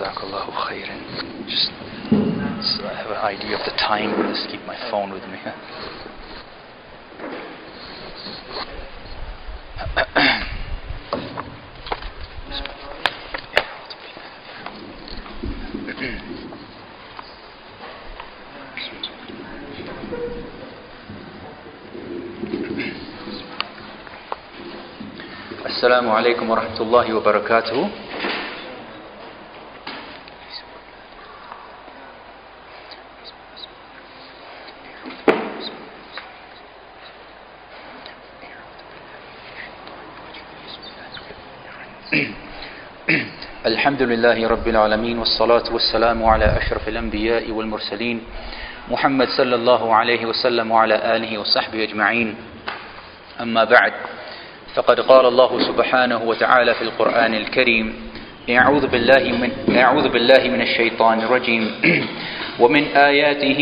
Jazakallahu khairan. Just so I have an idea of the time. Just keep my phone with me. السلام عليكم ورحمة الله وبركاته الحمد لله رب العالمين والصلاة والسلام على أشرف الأنبياء والمرسلين محمد صلى الله عليه وسلم وعلى آله وصحبه أجمعين. أما بعد فقد قال الله سبحانه وتعالى في القرآن الكريم أعوذ بالله من أعوذ بالله من الشيطان الرجيم. ومن آياته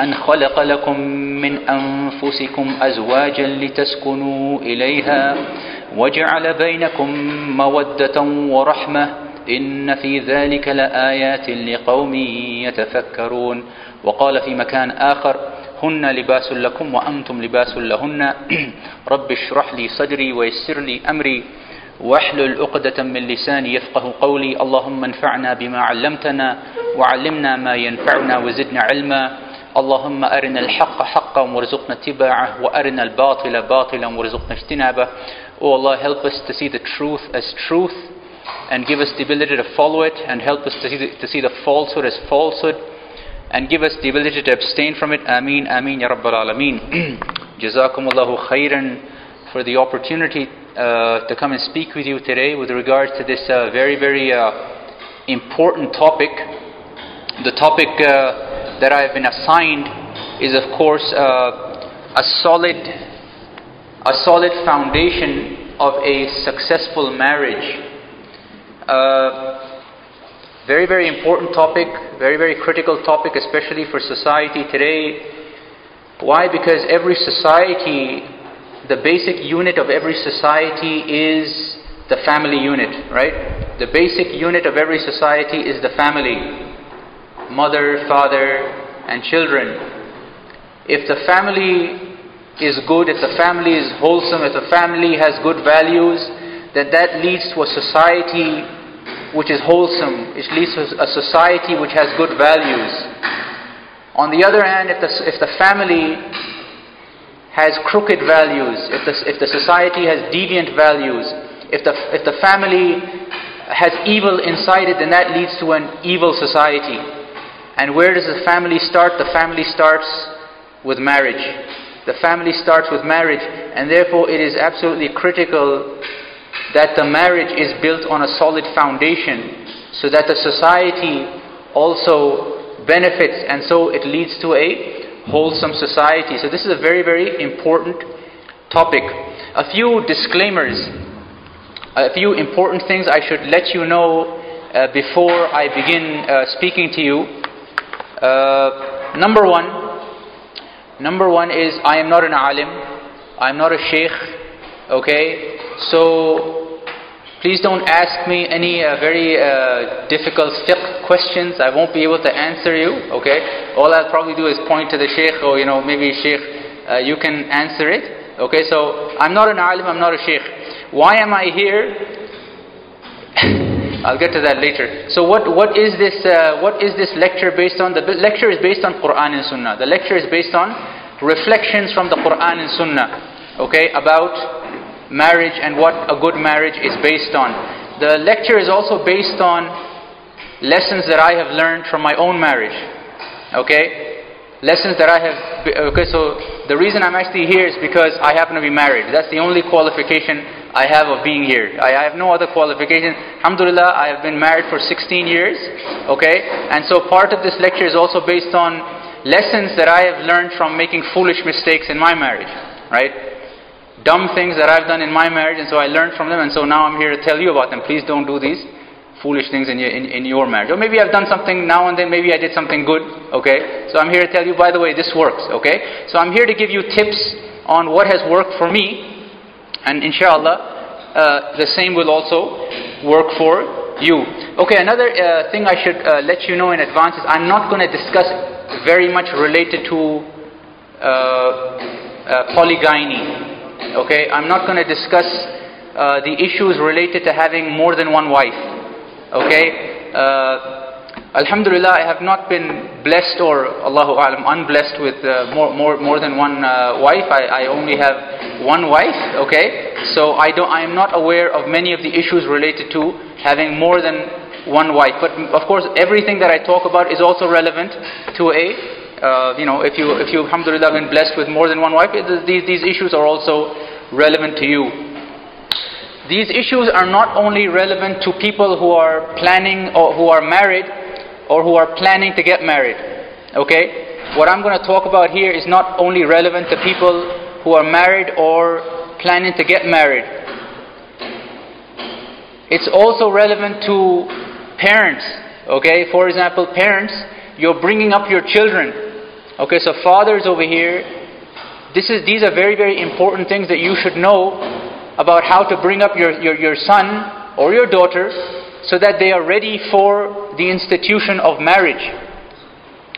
أن خلق لكم من أنفسكم أزواجا لتسكنوا إليها وجعل بينكم مودة ورحمة إن في ذلك لآيات لقوم يتفكرون. وقال في مكان آخر هن لباس لكم وأنتم لباس لهن. رب اشرح لي صدري ويسر لي أمري. واحلل عقدة من لساني يفقه قولي. اللهم انفعنا بما علمتنا وعلمنا ما ينفعنا وزدنا علما. اللهم أرنا الحق حقا وارزقنا اتباعه وأرنا الباطل باطلا وارزقنا اجتنابه. Oh Allah help us to see the truth as truth. And give us the ability to follow it and help us to see the, to see the falsehood as falsehood and give us the ability to abstain from it. Ameen, Ameen, Ya Rabbal Alameen. Jazakumullahu khairan for the opportunity uh, to come and speak with you today with regards to this uh, very, very uh, important topic. The topic uh, that I have been assigned is, of course, uh, a solid, a solid foundation of a successful marriage. Uh, very, very important topic, very, very critical topic, especially for society today. Why? Because every society, the basic unit of every society is the family unit, right? The basic unit of every society is the family mother, father, and children. If the family is good, if the family is wholesome, if the family has good values, then that leads to a society which is wholesome, it leads to a society which has good values. On the other hand, if the, if the family has crooked values, if the, if the society has deviant values, if the, if the family has evil inside it, then that leads to an evil society. And where does the family start? The family starts with marriage. The family starts with marriage, and therefore it is absolutely critical that the marriage is built on a solid foundation so that the society also benefits and so it leads to a wholesome society. So, this is a very, very important topic. A few disclaimers, a few important things I should let you know uh, before I begin uh, speaking to you. Uh, number one, number one is I am not an alim, I am not a sheikh, okay? So Please don't ask me any uh, very uh, difficult fiqh questions. I won't be able to answer you. Okay. All I'll probably do is point to the sheikh, or you know, maybe sheikh, uh, you can answer it. Okay. So I'm not an alim. I'm not a sheikh. Why am I here? I'll get to that later. So what what is this uh, what is this lecture based on? The lecture is based on Quran and Sunnah. The lecture is based on reflections from the Quran and Sunnah. Okay, about marriage and what a good marriage is based on. The lecture is also based on lessons that I have learned from my own marriage. Okay? Lessons that I have. Okay, so the reason I'm actually here is because I happen to be married. That's the only qualification I have of being here. I have no other qualification. Alhamdulillah, I have been married for 16 years. Okay? And so part of this lecture is also based on lessons that I have learned from making foolish mistakes in my marriage. Right? Dumb things that I've done in my marriage, and so I learned from them, and so now I'm here to tell you about them. Please don't do these foolish things in your, in, in your marriage. Or maybe I've done something now and then, maybe I did something good, okay? So I'm here to tell you, by the way, this works, okay? So I'm here to give you tips on what has worked for me, and inshallah, uh, the same will also work for You. Okay, another uh, thing I should uh, let you know in advance is I'm not going to discuss very much related to uh, Okay, I'm not going to discuss uh, the issues related to having more than one wife. Okay, uh, Alhamdulillah, I have not been blessed or Allahu Alam unblessed with uh, more, more, more than one uh, wife. I, I only have one wife, okay? So I, don't, I am not aware of many of the issues related to having more than one wife. But of course, everything that I talk about is also relevant to a, uh, you know, if you, if you, alhamdulillah, been blessed with more than one wife, these, these issues are also relevant to you. These issues are not only relevant to people who are planning or who are married, or who are planning to get married. Okay? What I'm going to talk about here is not only relevant to people who are married or planning to get married. It's also relevant to parents. Okay? For example, parents, you're bringing up your children. Okay, so fathers over here, this is, these are very, very important things that you should know about how to bring up your, your, your son or your daughter so that they are ready for the institution of marriage.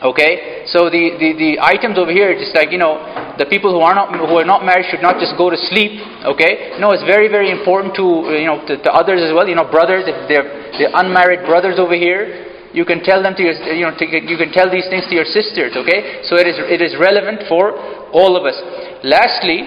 Okay, so the, the, the items over here, just like you know, the people who are not who are not married should not just go to sleep. Okay, no, it's very very important to you know to, to others as well. You know, brothers, if they're they're unmarried brothers over here, you can tell them to your you know to, you can tell these things to your sisters. Okay, so it is it is relevant for all of us. Lastly,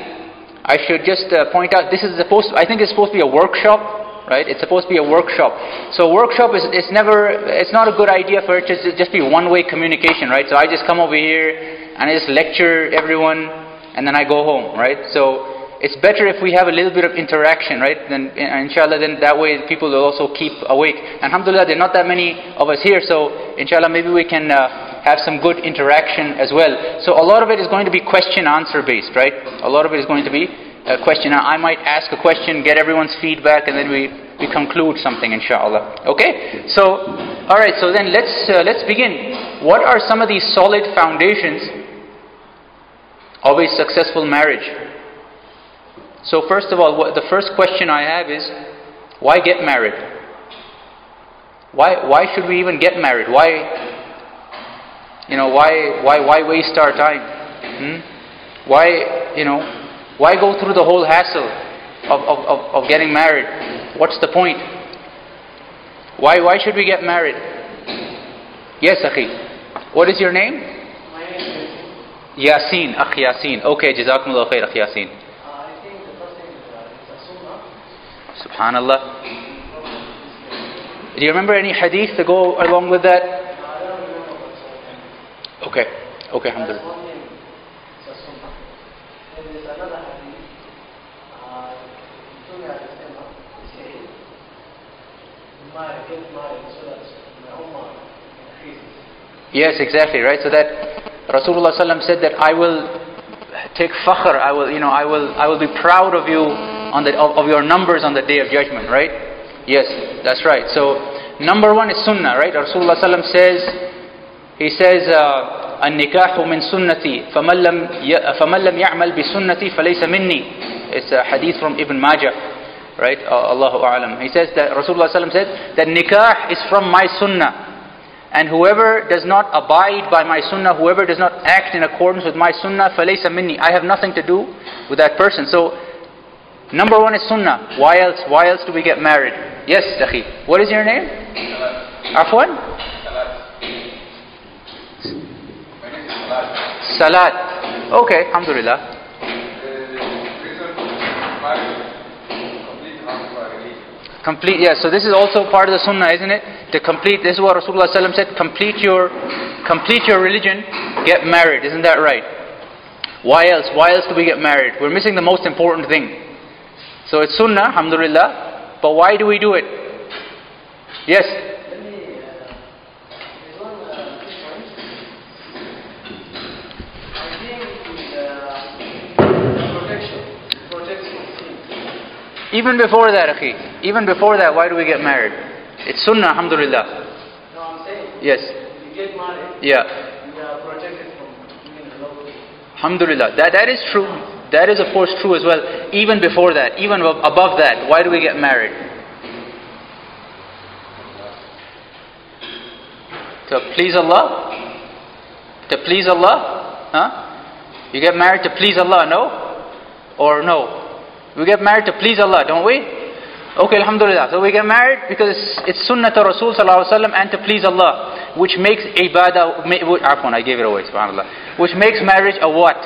I should just uh, point out this is supposed. I think it's supposed to be a workshop right? It's supposed to be a workshop. So workshop is it's never it's not a good idea for it to just be one way communication, right? So I just come over here and I just lecture everyone and then I go home, right? So it's better if we have a little bit of interaction, right? Then inshallah, then that way people will also keep awake. Alhamdulillah, there are not that many of us here, so inshallah, maybe we can uh, have some good interaction as well. So a lot of it is going to be question answer based, right? A lot of it is going to be a question. I might ask a question, get everyone's feedback, and then we, we conclude something, inshallah. Okay? So, alright, so then let's, uh, let's begin. What are some of these solid foundations of a successful marriage? So, first of all, what, the first question I have is why get married? Why, why should we even get married? Why, you know, why, why, why waste our time? Hmm? Why, you know, why go through the whole hassle of, of, of, of getting married? What's the point? Why, why should we get married? Yes, Akhi. What is your name? My name is Yasin. Akh Yasin. Okay, Jazakumullah khair, Akh Yasin. I think the first thing is uh, it's a sunnah. Subhanallah. Do you remember any hadith to go along with that? Okay. Okay, alhamdulillah. Yes, exactly, right? So that Rasulullah said that I will take fakhr, I will, you know, I will, I will be proud of you on the, of, of your numbers on the day of judgment, right? Yes, that's right. So number one is sunnah, right? Rasulullah ﷺ says, he says, uh, النكاح من سنتي فمن لم ي- فمن لم يعمل بسنتي فليس مني. It's a hadith from Ibn Majah, right? Uh, Allahu a'lam. He says that Rasulullah ﷺ said that nikah is from my sunnah. And whoever does not abide by my sunnah, whoever does not act in accordance with my sunnah, فَلَيْسَ minni. I have nothing to do with that person. So, number one is sunnah. Why else? Why else do we get married? Yes, Akhi. What is your name? Afwan? Salat. Okay, Alhamdulillah. Complete, yeah. So this is also part of the sunnah, isn't it? To complete, this is what Rasulullah ﷺ said, complete your, complete your religion, get married. Isn't that right? Why else? Why else do we get married? We're missing the most important thing. So it's sunnah, alhamdulillah, but why do we do it? Yes? Let me, uh, there's one uh, difference. I think it is uh, protection. Protection. Even before that, akhi, even before that, why do we get married? It's sunnah, alhamdulillah. No, I'm saying, Yes, you get married, yeah. you are protected from doing the love. Alhamdulillah. That, that is true. That is, of course, true as well. Even before that, even above that, why do we get married? To please Allah? To please Allah? Huh? You get married to please Allah, no? Or no? We get married to please Allah, don't we? Okay, Alhamdulillah. So we get married because it's sunnah to Rasul and to please Allah, which makes ibadah, afwan, I gave it away, subhanAllah. Which makes marriage a what?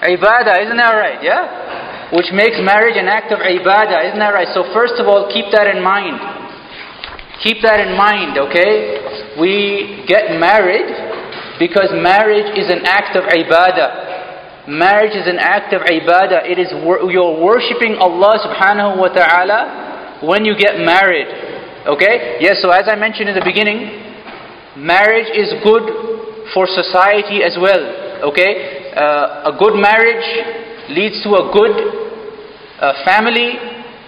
Ibadah, isn't that right? Yeah? Which makes marriage an act of ibadah, isn't that right? So first of all, keep that in mind. Keep that in mind, okay? We get married because marriage is an act of ibadah. Marriage is an act of ibadah. It is you're worshipping Allah subhanahu wa ta'ala when you get married. Okay? Yes, so as I mentioned in the beginning, marriage is good for society as well. Okay? Uh, a good marriage leads to a good uh, family,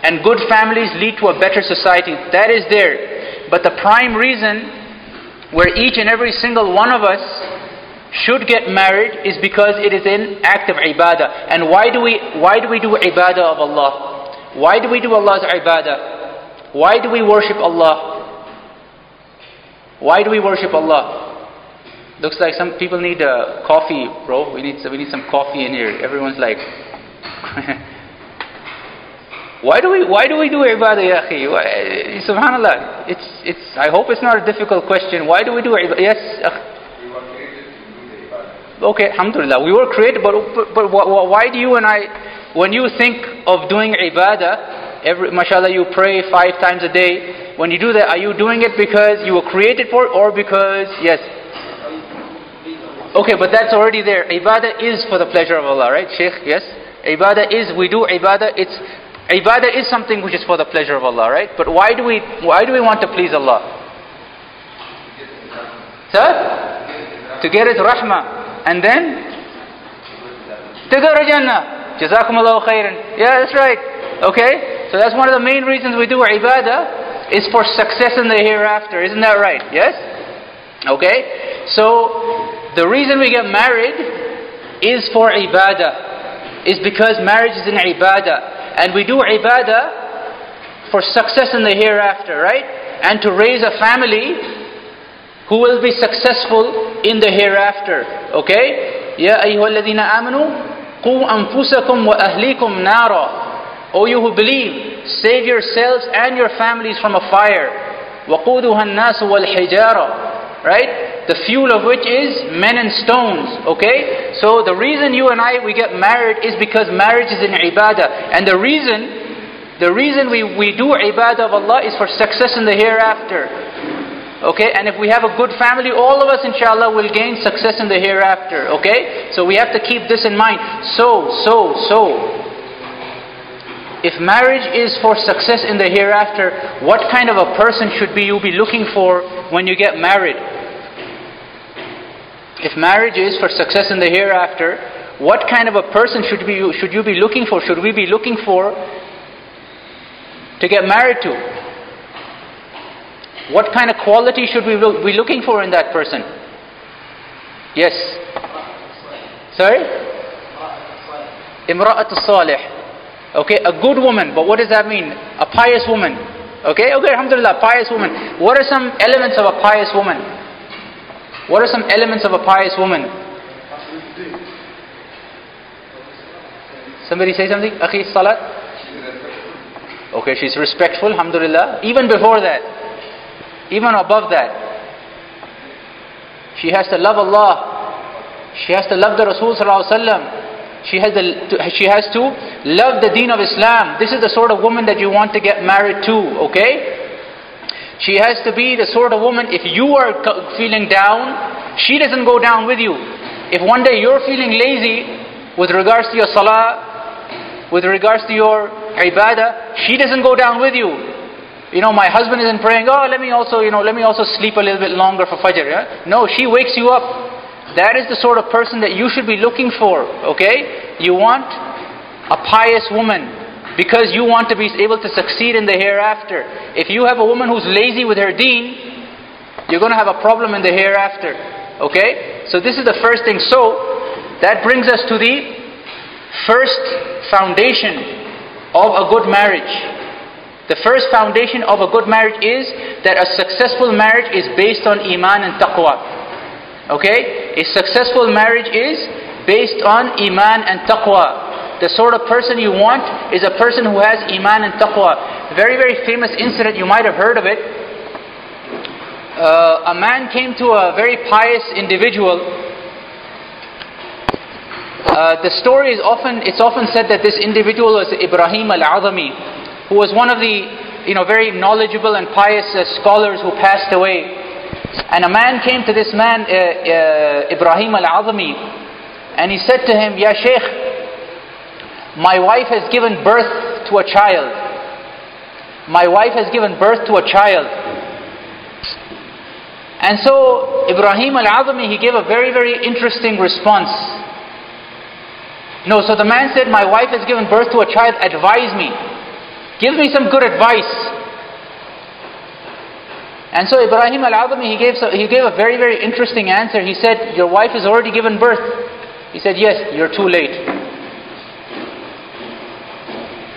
and good families lead to a better society. That is there. But the prime reason where each and every single one of us should get married is because it is an act of ibadah. And why do we why do we do ibadah of Allah? Why do we do Allah's ibadah? Why do we worship Allah? Why do we worship Allah? Looks like some people need a coffee, bro. We need we need some coffee in here. Everyone's like Why do we why do we do ibadah akhi? Eh, subhanallah. It's it's I hope it's not a difficult question. Why do we do ibadah? Yes. Okay, alhamdulillah. We were created but but, but why do you and I when you think of doing ibadah, every mashallah you pray 5 times a day. When you do that, are you doing it because you were created for it or because yes, Okay, but that's already there. Ibadah is for the pleasure of Allah, right, Sheikh? Yes? Ibadah is, we do ibadah, it's Ibadah is something which is for the pleasure of Allah, right? But why do we why do we want to please Allah? Sir? To get His rahmah. And then? To go to Jannah. Khairan. Yeah, that's right. Okay? So that's one of the main reasons we do ibadah is for success in the hereafter. Isn't that right? Yes? Okay? So the reason we get married is for ibadah. Is because marriage is an ibadah. And we do ibadah for success in the hereafter, right? And to raise a family who will be successful in the hereafter. Okay? Ya ayyuhalladhina amanu qu anfusakum wa ahlikum nara. O you who believe, save yourselves and your families from a fire. وقودها الناس والحجارة right? The fuel of which is men and stones, okay? So the reason you and I, we get married is because marriage is an ibadah. And the reason, the reason we, we do ibadah of Allah is for success in the hereafter. Okay, and if we have a good family, all of us inshallah will gain success in the hereafter. Okay, so we have to keep this in mind. So, so, so, if marriage is for success in the hereafter, what kind of a person should be you be looking for when you get married? If marriage is for success in the hereafter, what kind of a person should, be, should you be looking for? Should we be looking for to get married to? What kind of quality should we be looking for in that person? Yes. Sorry? Imra'at salih. Okay, a good woman. But what does that mean? A pious woman. Okay, okay, alhamdulillah, pious woman. What are some elements of a pious woman? What are some elements of a pious woman? Somebody say something? Akhi Salat? Okay, she's respectful, alhamdulillah. Even before that, even above that, she has to love Allah. She has to love the Rasul She has, to, she has to love the deen of Islam. This is the sort of woman that you want to get married to, okay? She has to be the sort of woman, if you are feeling down, she doesn't go down with you. If one day you're feeling lazy with regards to your salah, with regards to your ibadah, she doesn't go down with you. You know, my husband isn't praying, oh, let me also, you know, let me also sleep a little bit longer for Fajr. Yeah? No, she wakes you up. That is the sort of person that you should be looking for, okay? You want a pious woman because you want to be able to succeed in the hereafter. If you have a woman who's lazy with her deen, you're going to have a problem in the hereafter. Okay? So this is the first thing. So that brings us to the first foundation of a good marriage. The first foundation of a good marriage is that a successful marriage is based on iman and taqwa. Okay? A successful marriage is based on iman and taqwa. The sort of person you want is a person who has iman and taqwa. Very, very famous incident, you might have heard of it. Uh, a man came to a very pious individual. Uh, the story is often, it's often said that this individual was Ibrahim al-Azami who was one of the you know, very knowledgeable and pious uh, scholars who passed away. And a man came to this man, uh, uh, Ibrahim al-Azami, and he said to him, Ya Shaykh, my wife has given birth to a child. My wife has given birth to a child. And so Ibrahim al-Azami, he gave a very, very interesting response. No, so the man said, my wife has given birth to a child, advise me. Give me some good advice. And so Ibrahim al-Azami, he gave, he gave a very, very interesting answer. He said, your wife has already given birth. He said, yes, you're too late.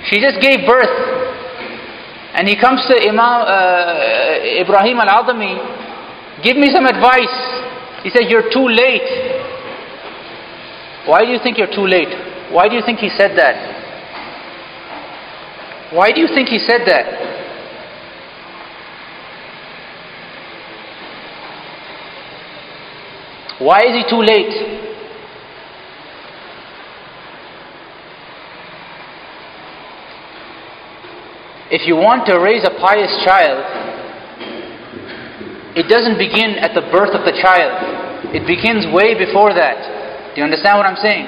She just gave birth. And he comes to Imam uh, Ibrahim al-Azami, give me some advice. He said, you're too late. Why do you think you're too late? Why do you think he said that? Why do you think he said that? Why is he too late? If you want to raise a pious child, it doesn't begin at the birth of the child. It begins way before that. Do you understand what I'm saying?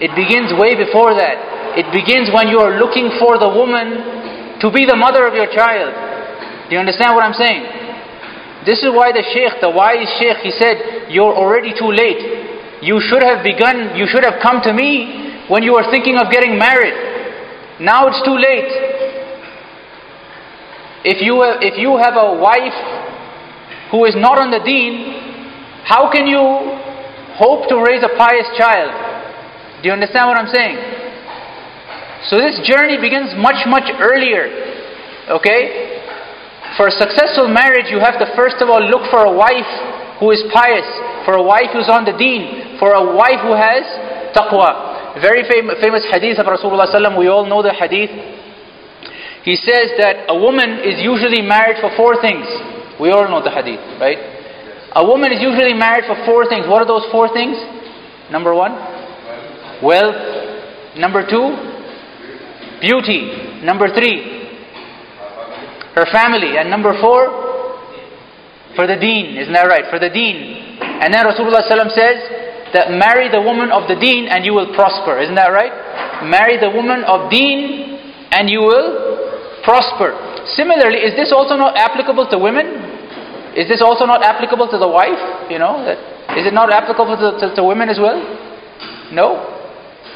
It begins way before that. It begins when you are looking for the woman to be the mother of your child. Do you understand what I'm saying? This is why the Shaykh, the wise Shaykh, he said, You're already too late. You should have begun, you should have come to me when you were thinking of getting married. Now it's too late. If you if you have a wife who is not on the deen, how can you hope to raise a pious child? Do you understand what I'm saying? So this journey begins much, much earlier. Okay? For a successful marriage, you have to first of all look for a wife who is pious, for a wife who's on the deen, for a wife who has taqwa. Very fam- famous hadith of Rasulullah we all know the hadith. He says that a woman is usually married for four things. We all know the hadith, right? A woman is usually married for four things. What are those four things? Number one, wealth. Number two, beauty. Number three, her family. And number four, for the deen. Isn't that right? For the deen. And then Rasulullah says that marry the woman of the deen and you will prosper. Isn't that right? Marry the woman of deen and you will prosper. Similarly, is this also not applicable to women? Is this also not applicable to the wife? You know, that, is it not applicable to, to, to women as well? No?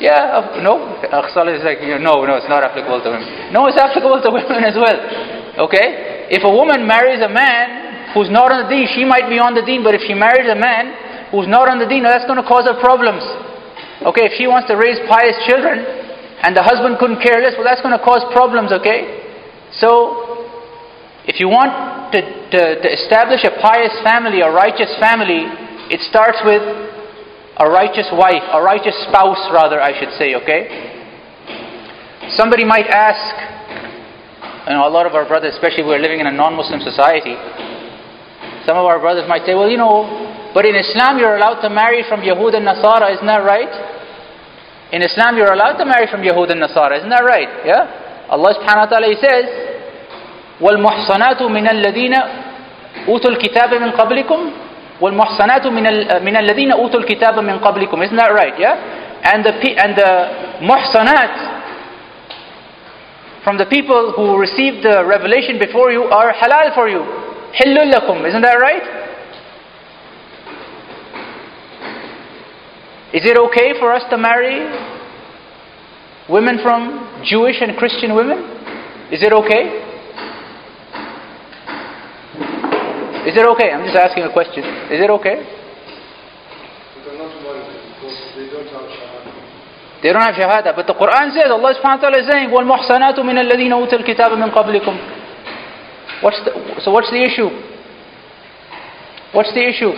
Yeah, no. Akhsal is like, no, no, it's not applicable to women. No, it's applicable to women as well. Okay? If a woman marries a man who's not on the deen, she might be on the deen, but if she marries a man who's not on the deen, that's going to cause her problems. Okay, if she wants to raise pious children and the husband couldn't care less, well, that's going to cause problems, okay? So, if you want to, to, to establish a pious family, a righteous family, it starts with a righteous wife, a righteous spouse, rather, I should say, okay? Somebody might ask, you know, a lot of our brothers, especially we're living in a non Muslim society, some of our brothers might say, well, you know, but in Islam you're allowed to marry from Yahud and Nasara, isn't that right? In Islam you're allowed to marry from Yahud and Nasara, isn't that right? Yeah? Allah subhanahu wa ta'ala says, وَالْمُحْصَنَاتُ مِنَ الَّذِينَ أُوتُوا الْكِتَابَ مِنْ قَبْلِكُمْ وَالْمُحْصَنَاتُ مِنَ مِنَ الَّذِينَ أُوتُوا الْكِتَابَ مِنْ قَبْلِكُمْ Isn't that right? Yeah? And the, and the muhsanat from the people who received the revelation before you are halal for you. حِلٌّ لَكُمْ Isn't that right? Is it okay for us to marry women from Jewish and Christian women? Is it okay? Is it okay? I'm just asking a question. Is it okay? They don't have shahada. But the Quran says, Allah subhanahu wa ta'ala is saying, وَالْمُحْصَنَاتُ مِنَ الَّذِينَ أُوتُوا الْكِتَابَ مِنْ قَبْلِكُمْ What's the, so what's the issue? What's the issue?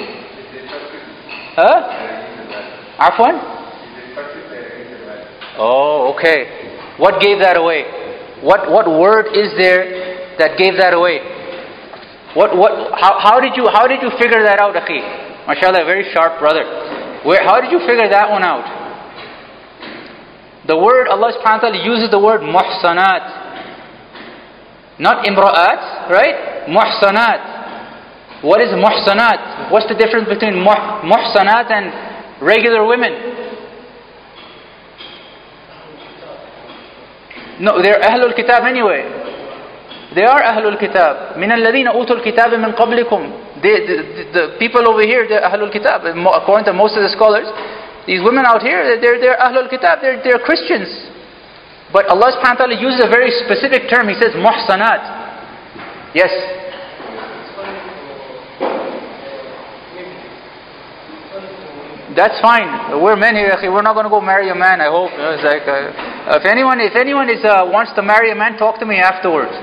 Huh? Afwan? Oh, okay. What gave that away? What, what word is there that gave that away? What, what, how, how, did you, how did you figure that out, Akhi? MashaAllah, very sharp brother. Where, how did you figure that one out? The word, Allah subhanahu wa ta'ala uses the word muhsanat. Not imra'at, right? Muhsanat. What is muhsanat? What's the difference between muh, muhsanat and regular women? No, they're Ahlul Kitab anyway. They are Ahlul Kitab. من الذين أوتوا الكتاب من قبلكم. They, the, the, the people over here, they're Ahlul Kitab. According to most of the scholars, these women out here, they're, they're Ahlul Kitab, they're, they're Christians. But Allah subhanahu wa ta'ala uses a very specific term. He says muhsanat. Yes. That's fine. We're men here. We're not going to go marry a man. I hope. It's like, uh, if anyone, if anyone is uh, wants to marry a man, talk to me afterwards.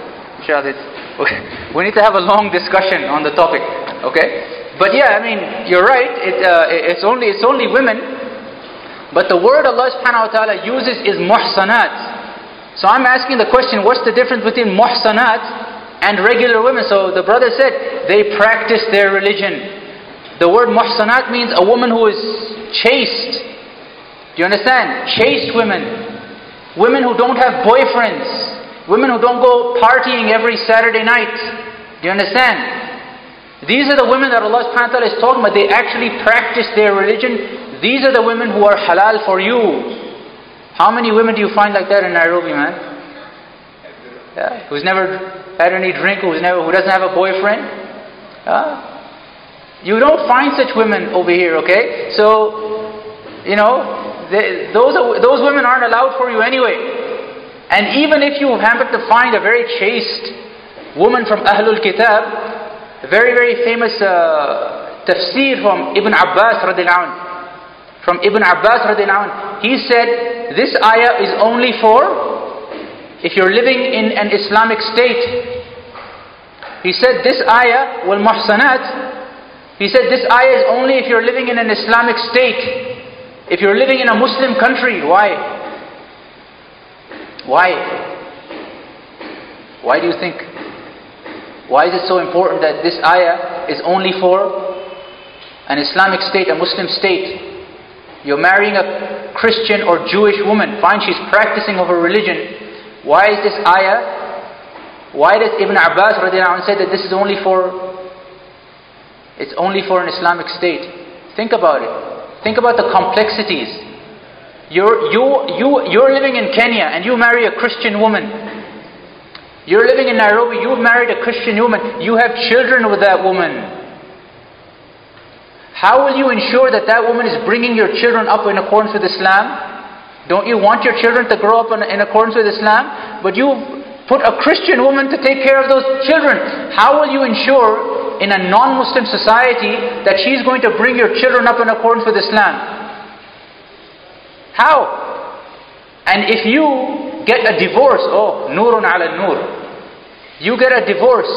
We need to have a long discussion on the topic. Okay. But yeah, I mean, you're right. It, uh, it's only it's only women. But the word Allah Subhanahu wa Taala uses is muhsanat. So I'm asking the question: What's the difference between muhsanat and regular women? So the brother said they practice their religion. The word muhsanat means a woman who is chaste. Do you understand? Chaste women. Women who don't have boyfriends. Women who don't go partying every Saturday night. Do you understand? These are the women that Allah subhanahu wa ta'ala is talking about. They actually practice their religion. These are the women who are halal for you. How many women do you find like that in Nairobi, man? Yeah, who's never had any drink, who's never, who doesn't have a boyfriend? Yeah. You don't find such women over here, okay? So, you know, they, those, are, those women aren't allowed for you anyway. And even if you happen to find a very chaste woman from Ahlul Kitab, a very, very famous uh, tafsir from Ibn Abbas radiallahu From Ibn Abbas radiallahu he said, this ayah is only for if you're living in an Islamic state. He said, this ayah, wal muhsanat, he said this ayah is only if you're living in an Islamic state. If you're living in a Muslim country, why? Why? Why do you think? Why is it so important that this ayah is only for an Islamic state, a Muslim state? You're marrying a Christian or Jewish woman, fine, she's practicing of her religion. Why is this ayah? Why does Ibn Abbas say that this is only for it's only for an Islamic state. Think about it. Think about the complexities. You're, you, you, you're living in Kenya and you marry a Christian woman. You're living in Nairobi, you've married a Christian woman. You have children with that woman. How will you ensure that that woman is bringing your children up in accordance with Islam? Don't you want your children to grow up in, in accordance with Islam? But you've put a Christian woman to take care of those children. How will you ensure in a non-Muslim society that she's going to bring your children up in accordance with Islam? How? And if you get a divorce, oh, nurun ala nur. You get a divorce,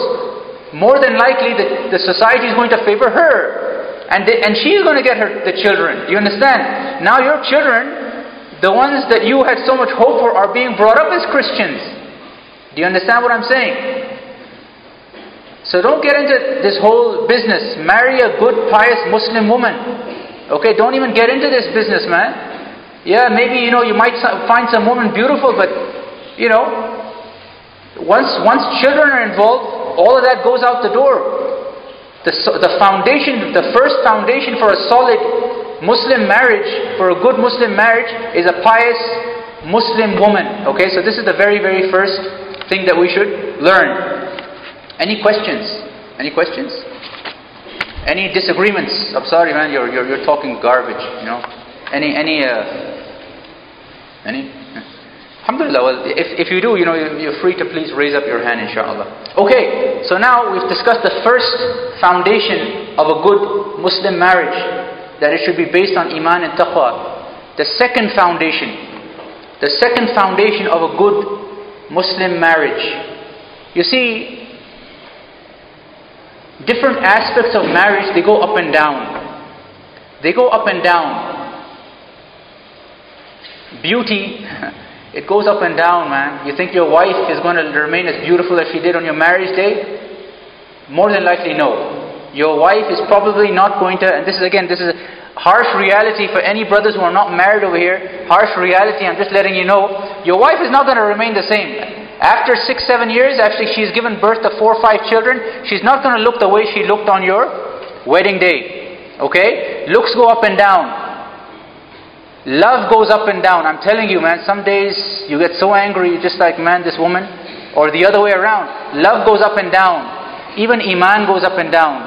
more than likely the, the society is going to favor her. And, they, and she's going to get her the children. Do you understand? Now your children, the ones that you had so much hope for, are being brought up as Christians. Do you understand what I'm saying? So don't get into this whole business. Marry a good, pious Muslim woman. Okay, don't even get into this business, man. Yeah, maybe you know you might find some woman beautiful, but you know, once once children are involved, all of that goes out the door. The the foundation, the first foundation for a solid Muslim marriage, for a good Muslim marriage, is a pious Muslim woman. Okay, so this is the very very first thing that we should learn. Any questions? Any questions? Any disagreements? I'm sorry, man. You're you're, you're talking garbage. You know. Any any uh, any? Alhamdulillah. Well, if if you do, you know, you're free to please raise up your hand, inshallah. Okay. So now we've discussed the first foundation of a good Muslim marriage, that it should be based on iman and taqwa. The second foundation The second foundation of a good Muslim marriage. You see, different aspects of marriage they go up and down. They go up and down. Beauty, it goes up and down, man. You think your wife is going to remain as beautiful as she did on your marriage day? More than likely, no. Your wife is probably not going to, and this is again, this is a harsh reality for any brothers who are not married over here. Harsh reality, I'm just letting you know. Your wife is not going to remain the same. After six, seven years, after she's given birth to four or five children, she's not going to look the way she looked on your wedding day. Okay? Looks go up and down. Love goes up and down. I'm telling you, man, some days you get so angry, you're just like, man, this woman. Or the other way around. Love goes up and down. Even Iman goes up and down.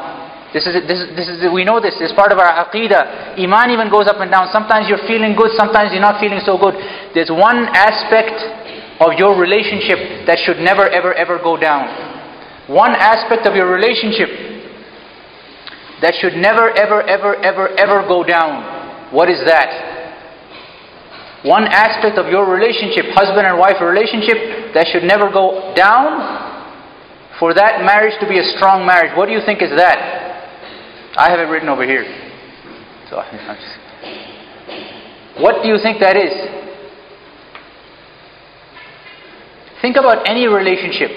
This is, this, is, this is, we know this, it's part of our aqidah. Iman even goes up and down. Sometimes you're feeling good, sometimes you're not feeling so good. There's one aspect of your relationship that should never, ever, ever go down. One aspect of your relationship that should never, ever, ever, ever, ever go down. What is that? One aspect of your relationship, husband and wife relationship, that should never go down for that marriage to be a strong marriage. What do you think is that? I have it written over here. So, what do you think that is? Think about any relationship.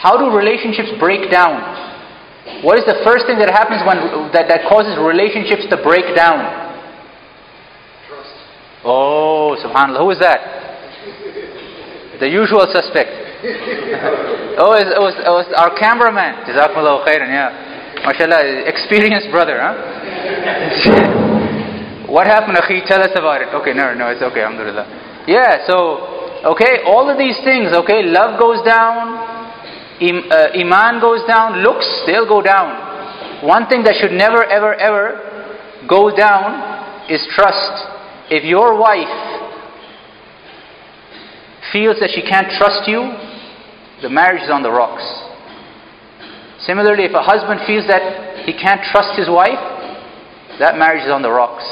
How do relationships break down? What is the first thing that happens when that, that causes relationships to break down? Oh, subhanAllah. Who is that? The usual suspect. oh, it was, it was our cameraman. Jazakumullah khairan, yeah. MashaAllah, experienced brother, huh? what happened, Akhi? Tell us about it. Okay, no, no, it's okay, alhamdulillah. Yeah, so, okay, all of these things, okay, love goes down, im, uh, Iman goes down, looks, they'll go down. One thing that should never, ever, ever go down is trust. If your wife feels that she can't trust you, the marriage is on the rocks. Similarly, if a husband feels that he can't trust his wife, that marriage is on the rocks.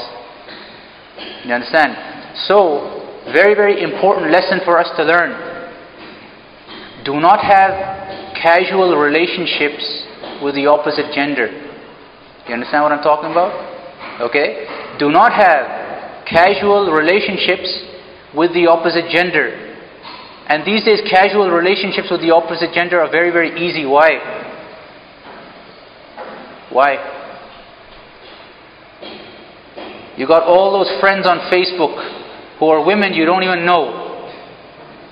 You understand? So, very, very important lesson for us to learn. Do not have casual relationships with the opposite gender. You understand what I'm talking about? Okay? Do not have casual relationships with the opposite gender. And these days, casual relationships with the opposite gender are very, very easy. Why? Why? You got all those friends on Facebook who are women you don't even know.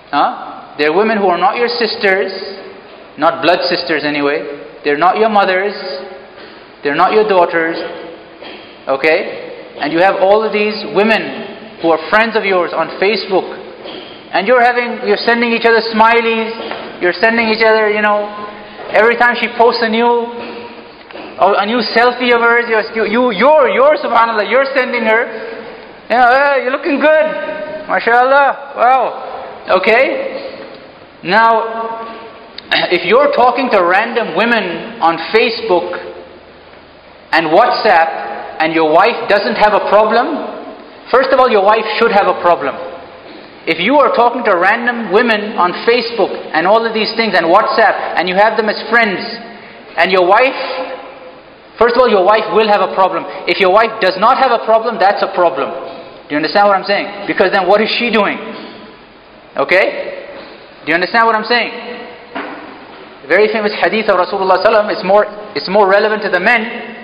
Huh? They're women who are not your sisters, not blood sisters anyway. They're not your mothers. They're not your daughters. Okay? And you have all of these women who are friends of yours on Facebook, and you're having, you're sending each other smileys, you're sending each other, you know, every time she posts a new, a new selfie of hers, you're, you, you're, you're, subhanAllah, you're sending her, you know, you're looking good, mashallah, wow, okay? Now, if you're talking to random women on Facebook and WhatsApp, and your wife doesn't have a problem, first of all, your wife should have a problem. If you are talking to random women on Facebook and all of these things and WhatsApp and you have them as friends and your wife, first of all, your wife will have a problem. If your wife does not have a problem, that's a problem. Do you understand what I'm saying? Because then what is she doing? Okay? Do you understand what I'm saying? The very famous hadith of Rasulullah is more, it's more relevant to the men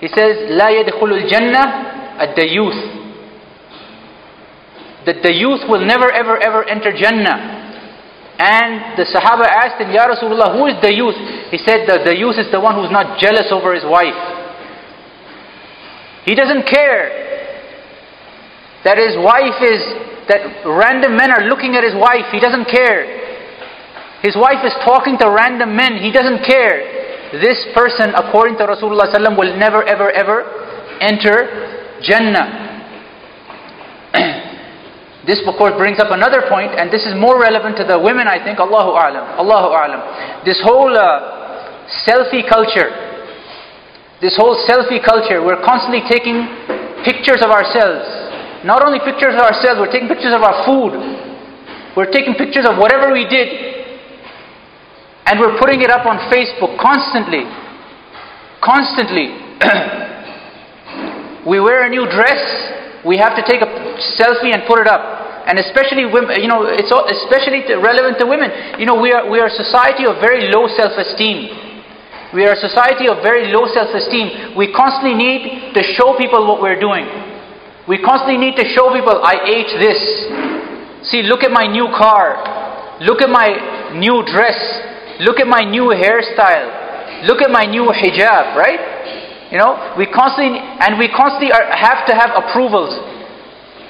he says, لا يدخل الجنة الديوث That the dayyuth will never ever ever enter Jannah. And the Sahaba asked him, Ya Rasulullah, who is the dayyuth? He said that the dayyuth is the one who's not jealous over his wife. He doesn't care that his wife is, that random men are looking at his wife. He doesn't care. His wife is talking to random men. He doesn't care this person, according to Rasulullah ﷺ, will never ever ever enter Jannah. this of course brings up another point, and this is more relevant to the women, I think. Allahu A'lam. Allahu A'lam. This whole uh, selfie culture, this whole selfie culture, we're constantly taking pictures of ourselves. Not only pictures of ourselves, we're taking pictures of our food. We're taking pictures of whatever we did. And we're putting it up on Facebook constantly. Constantly. we wear a new dress, we have to take a selfie and put it up. And especially women, you know, it's especially relevant to women. You know, we are, we are a society of very low self-esteem. We are a society of very low self-esteem. We constantly need to show people what we're doing. We constantly need to show people, I ate this. See, look at my new car. Look at my new dress. Look at my new hairstyle. Look at my new hijab, right? You know, we constantly, and we constantly are, have to have approvals.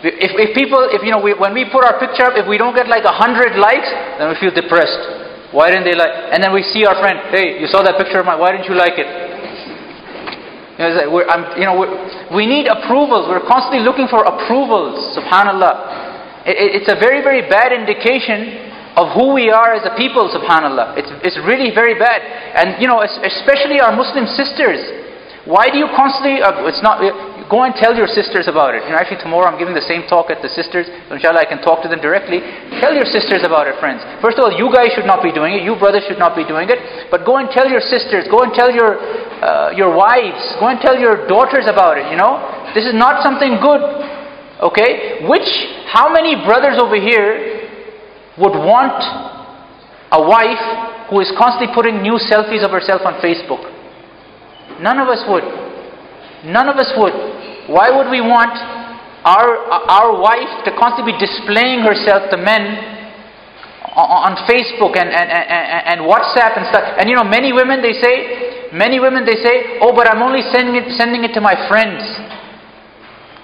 If, if people, if you know, we, when we put our picture up, if we don't get like a hundred likes, then we feel depressed. Why didn't they like? And then we see our friend, hey, you saw that picture of mine, why didn't you like it? You know, we're, you know we need approvals. We're constantly looking for approvals. Subhanallah. It, it's a very, very bad indication of who we are as a people. Subhanallah. It's, it's really very bad. And you know, especially our Muslim sisters. Why do you constantly? Uh, it's not. Go and tell your sisters about it. You know, actually tomorrow I'm giving the same talk at the sisters. Inshallah, I can talk to them directly. Tell your sisters about it, friends. First of all, you guys should not be doing it. You brothers should not be doing it. But go and tell your sisters. Go and tell your uh, your wives. Go and tell your daughters about it. You know, this is not something good. Okay, which how many brothers over here would want a wife who is constantly putting new selfies of herself on Facebook? None of us would. None of us would. Why would we want our, our wife to constantly be displaying herself to men on Facebook and, and, and, and WhatsApp and stuff? And you know, many women they say, many women they say, oh, but I'm only sending it, sending it to my friends.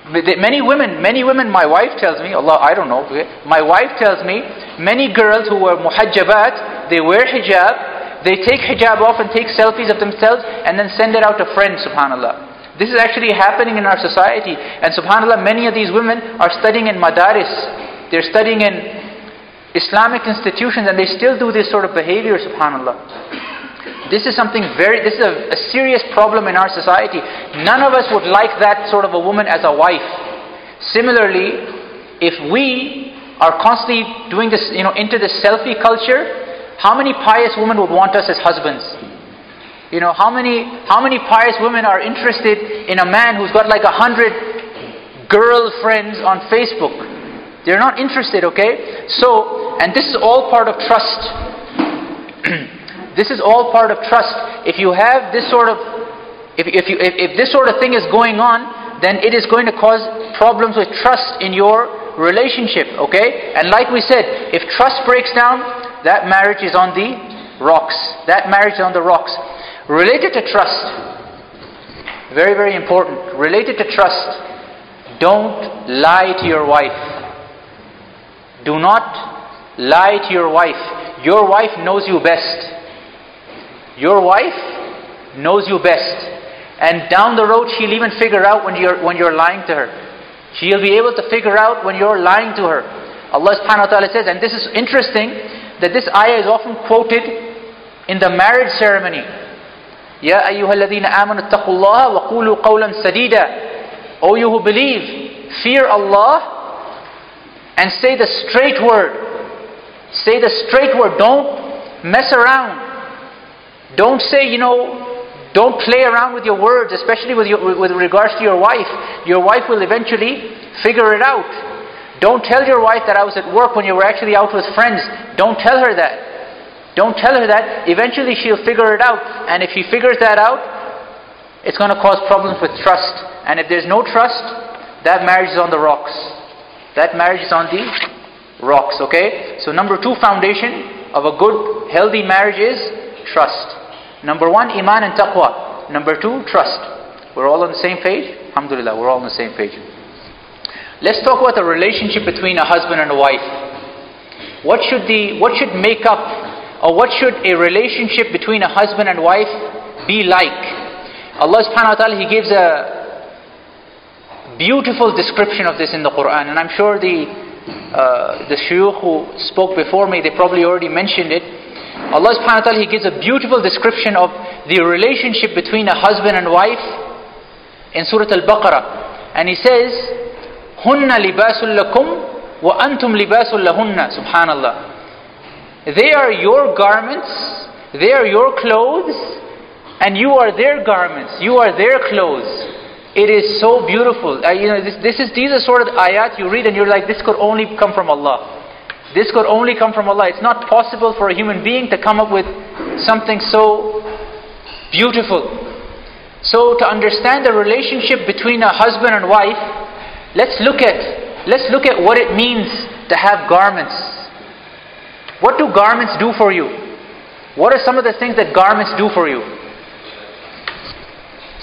Many women, many women, my wife tells me, Allah, I don't know, my wife tells me, many girls who were muhajjabat, they wear hijab, they take hijab off and take selfies of themselves and then send it out to friends, subhanAllah. This is actually happening in our society. And subhanAllah, many of these women are studying in madaris. They're studying in Islamic institutions and they still do this sort of behavior, subhanAllah. This is something very, this is a, a serious problem in our society. None of us would like that sort of a woman as a wife. Similarly, if we are constantly doing this, you know, into this selfie culture, how many pious women would want us as husbands? You know, how many, how many pious women are interested in a man who's got like a hundred girlfriends on Facebook? They're not interested, okay? So, and this is all part of trust. this is all part of trust. If you have this sort of, if, if, you, if, if this sort of thing is going on, then it is going to cause problems with trust in your relationship, okay? And like we said, if trust breaks down, that marriage is on the rocks. That marriage is on the rocks. Related to trust, very, very important. Related to trust, don't lie to your wife. Do not lie to your wife. Your wife knows you best. Your wife knows you best. And down the road, she'll even figure out when you're, when you're lying to her. She'll be able to figure out when you're lying to her. Allah subhanahu wa ta'ala says, and this is interesting, that this ayah is often quoted in the marriage ceremony. يا أيها الذين آمنوا اتقوا الله وقولوا قولا سديدا O you who believe, fear Allah and say the straight word. Say the straight word. Don't mess around. Don't say, you know, don't play around with your words, especially with, your, with regards to your wife. Your wife will eventually figure it out. Don't tell your wife that I was at work when you were actually out with friends. Don't tell her that. Don't tell her that. Eventually she'll figure it out. And if she figures that out, it's going to cause problems with trust. And if there's no trust, that marriage is on the rocks. That marriage is on the rocks, okay? So number two foundation of a good, healthy marriage is trust. Number one, iman and taqwa. Number two, trust. We're all on the same page? Alhamdulillah, we're all on the same page. Let's talk about the relationship between a husband and a wife. What should the what should make up or what should a relationship between a husband and wife be like? Allah subhanahu wa ta'ala, He gives a beautiful description of this in the Quran. And I'm sure the, uh, the shuyukh who spoke before me, they probably already mentioned it. Allah subhanahu wa ta'ala, He gives a beautiful description of the relationship between a husband and wife in Surah Al-Baqarah. And He says, هن لباس لكم وأنتم لباس لهن Subhanallah. They are your garments, they are your clothes, and you are their garments, you are their clothes. It is so beautiful. Uh, you know, this, this is these are sort of ayat you read and you're like, this could only come from Allah. This could only come from Allah. It's not possible for a human being to come up with something so beautiful. So to understand the relationship between a husband and wife, let's look at let's look at what it means to have garments. What do garments do for you? What are some of the things that garments do for you?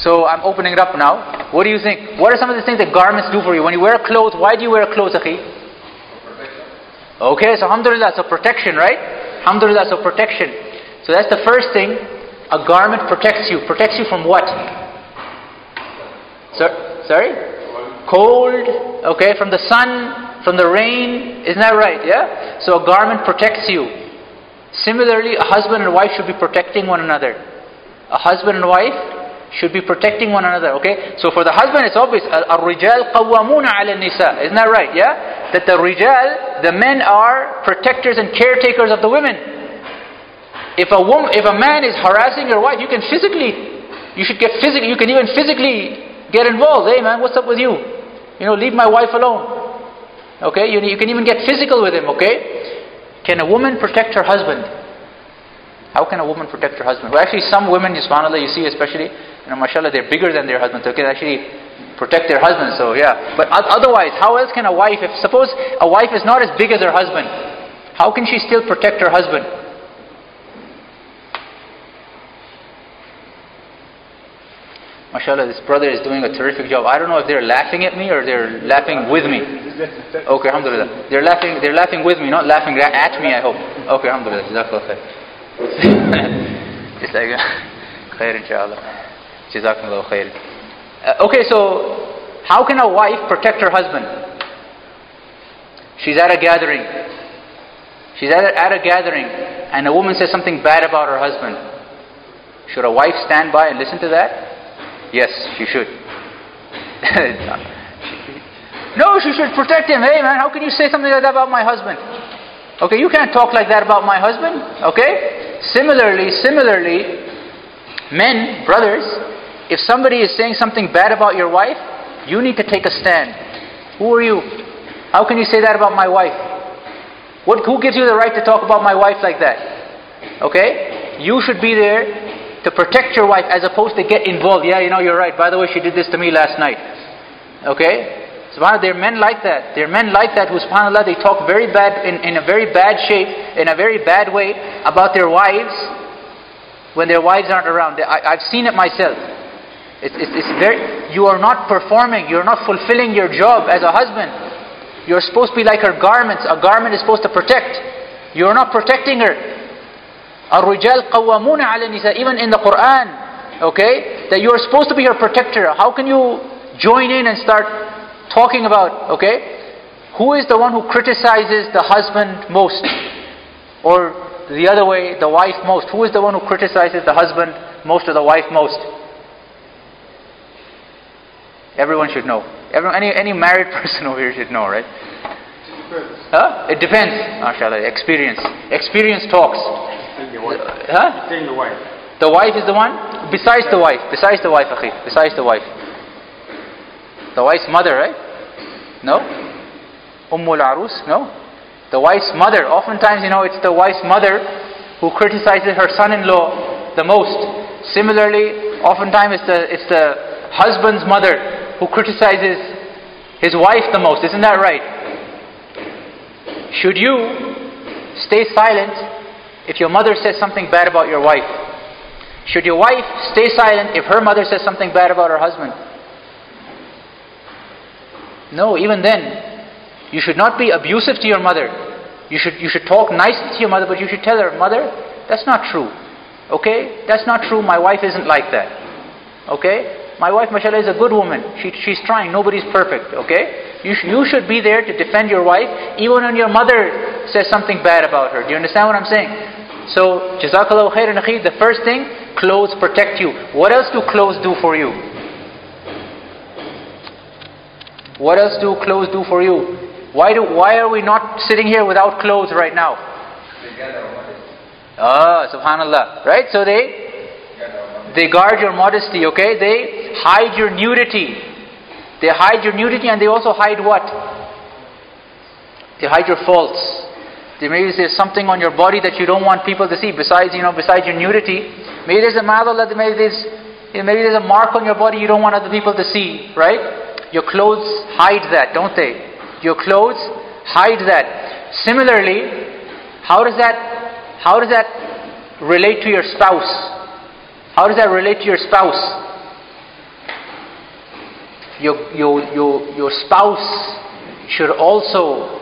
So I'm opening it up now. What do you think? What are some of the things that garments do for you? When you wear clothes, why do you wear clothes, Akhi? Okay, so alhamdulillah, so protection, right? Alhamdulillah, so protection. So that's the first thing. A garment protects you. Protects you from what? Sir, sorry? Cold, okay, from the sun, from the rain. Isn't that right? Yeah? So a garment protects you. Similarly, a husband and wife should be protecting one another. A husband and wife should be protecting one another, okay? So for the husband, it's obvious. Al-rijal qawwamuna ala nisa. Isn't that right? Yeah? That the rijal, the men are protectors and caretakers of the women. If a woman, if a man is harassing your wife, you can physically, you should get physically, you can even physically get involved. Hey man, what's up with you? You know, leave my wife alone. Okay? You, you can even get physical with him, okay? Can a woman protect her husband? How can a woman protect her husband? Well, actually, some women, subhanAllah, you see, especially, you know, mashallah, they're bigger than their husbands. they can actually protect their husbands. So yeah. But otherwise, how else can a wife, if suppose a wife is not as big as her husband, how can she still protect her husband? Mashallah, this brother is doing a terrific job. I don't know if they're laughing at me or they're laughing with me. Okay, alhamdulillah. They're laughing, they're laughing with me, not laughing at me, I hope. Okay, alhamdulillah. Jazakallah khair. It's like, khair. Jazakumullah khair. Uh, okay, so how can a wife protect her husband? She's at a gathering. She's at a, at a gathering and a woman says something bad about her husband. Should a wife stand by and listen to that? Yes, she should. no, she should protect him. Hey man, how can you say something like that about my husband? Okay, you can't talk like that about my husband. Okay? Similarly, similarly, men, brothers, if somebody is saying something bad about your wife, you need to take a stand. Who are you? How can you say that about my wife? What, who gives you the right to talk about my wife like that? Okay? You should be there to protect your wife as opposed to get involved. Yeah, you know, you're right. By the way, she did this to me last night. Okay? SubhanAllah, there are men like that. There are men like that who, subhanAllah, they talk very bad, in, in a very bad shape, in a very bad way about their wives when their wives aren't around. I, I've seen it myself. It's, it's, it's very, you are not performing, you're not fulfilling your job as a husband. You're supposed to be like her garments. A garment is supposed to protect. You're not protecting her. الرجال قوامون على النساء even in the Quran okay that you are supposed to be her protector how can you join in and start talking about okay who is the one who criticizes the husband most or the other way the wife most who is the one who criticizes the husband most or the wife most Everyone should know. Everyone, any, any married person over here should know, right? Huh? It depends. MashaAllah. Experience. Experience talks. Huh? the wife. The wife is the one? Besides the wife. Besides the wife, akhi. Besides the wife. The wife's mother, right? No? Ummul Arus? No? The wife's mother. Oftentimes, you know, it's the wife's mother who criticizes her son-in-law the most. Similarly, oftentimes it's the, it's the husband's mother who criticizes his wife the most. Isn't that right? Should you stay silent if your mother says something bad about your wife? Should your wife stay silent if her mother says something bad about her husband? No, even then, you should not be abusive to your mother. You should, you should talk nicely to your mother, but you should tell her, Mother, that's not true. Okay? That's not true. My wife isn't like that. Okay? My wife, mashallah, is a good woman. She, she's trying. Nobody's perfect, okay? You, sh- you should be there to defend your wife, even when your mother says something bad about her. Do you understand what I'm saying? So, Jazakallah khairan akhi, the first thing, clothes protect you. What else do clothes do for you? What else do clothes do for you? Why, do, why are we not sitting here without clothes right now? Ah, subhanallah. Right? So they, they guard your modesty, okay? They hide your nudity. They hide your nudity and they also hide what? They hide your faults. There maybe there's something on your body that you don't want people to see besides, you know, besides your nudity. Maybe there's a madallah, maybe there's, maybe there's a mark on your body you don't want other people to see, right? Your clothes hide that, don't they? Your clothes hide that. Similarly, how does that how does that relate to your spouse? How does that relate to your spouse? Your, your, your, your spouse should also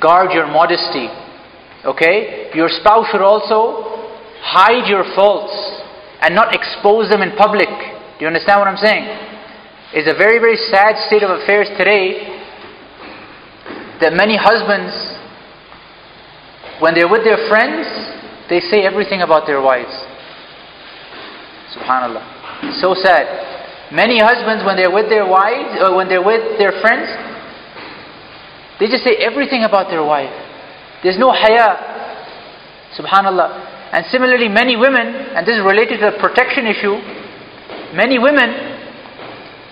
guard your modesty. Okay? Your spouse should also hide your faults and not expose them in public. Do you understand what I'm saying? It's a very, very sad state of affairs today that many husbands, when they're with their friends, they say everything about their wives. Subhanallah. So sad. Many husbands, when they're with their wives, or when they're with their friends, they just say everything about their wife. There's no haya. Subhanallah. And similarly, many women, and this is related to the protection issue, many women,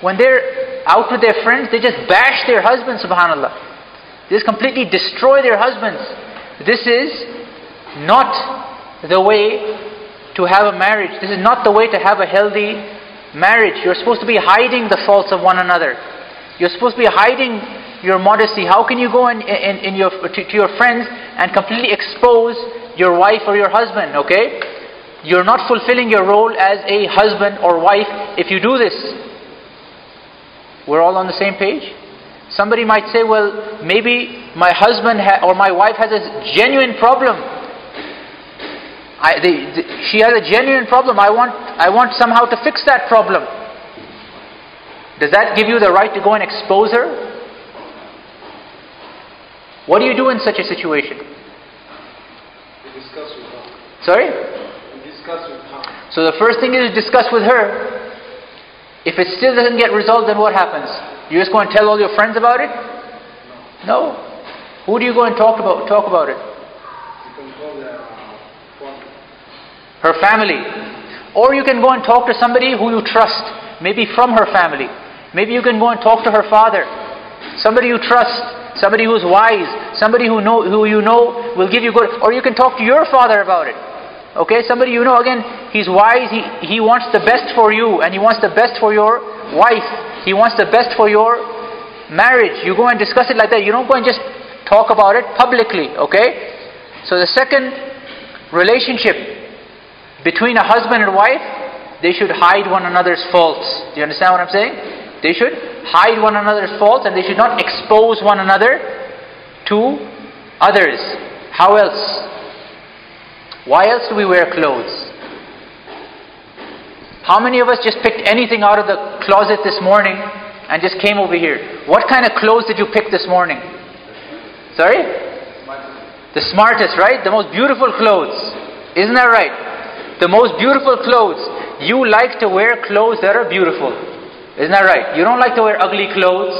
when they're out with their friends, they just bash their husbands, subhanallah. They just completely destroy their husbands. This is not the way to have a marriage. This is not the way to have a healthy marriage. You're supposed to be hiding the faults of one another. You're supposed to be hiding your modesty. How can you go in, in, in your, to, to your friends and completely expose your wife or your husband? Okay? You're not fulfilling your role as a husband or wife if you do this. We're all on the same page? Somebody might say, well, maybe my husband or my wife has a genuine problem. I, she has a genuine problem. I want, I want somehow to fix that problem. Does that give you the right to go and expose her? What do you do in such a situation? We discuss with her. Sorry? We discuss with her. So the first thing is to discuss with her. If it still doesn't get resolved, then what happens? You just go and tell all your friends about it? No. Who do you go and talk about talk about it? You can call their uh, phone. Her family. Or you can go and talk to somebody who you trust, maybe from her family. Maybe you can go and talk to her father. Somebody you trust, somebody who's wise, somebody who know who you know will give you good or you can talk to your father about it. Okay, somebody you know again, he's wise, he, he wants the best for you and he wants the best for your wife. He wants the best for your marriage. You go and discuss it like that. You don't go and just talk about it publicly, okay? So the second relationship between a husband and wife, they should hide one another's faults. Do you understand what I'm saying? They should hide one another's faults and they should not expose one another to others. How else? Why else do we wear clothes? How many of us just picked anything out of the closet this morning and just came over here? What kind of clothes did you pick this morning? Sorry? The smartest, right? The most beautiful clothes. Isn't that right? The most beautiful clothes. You like to wear clothes that are beautiful. Isn't that right? You don't like to wear ugly clothes.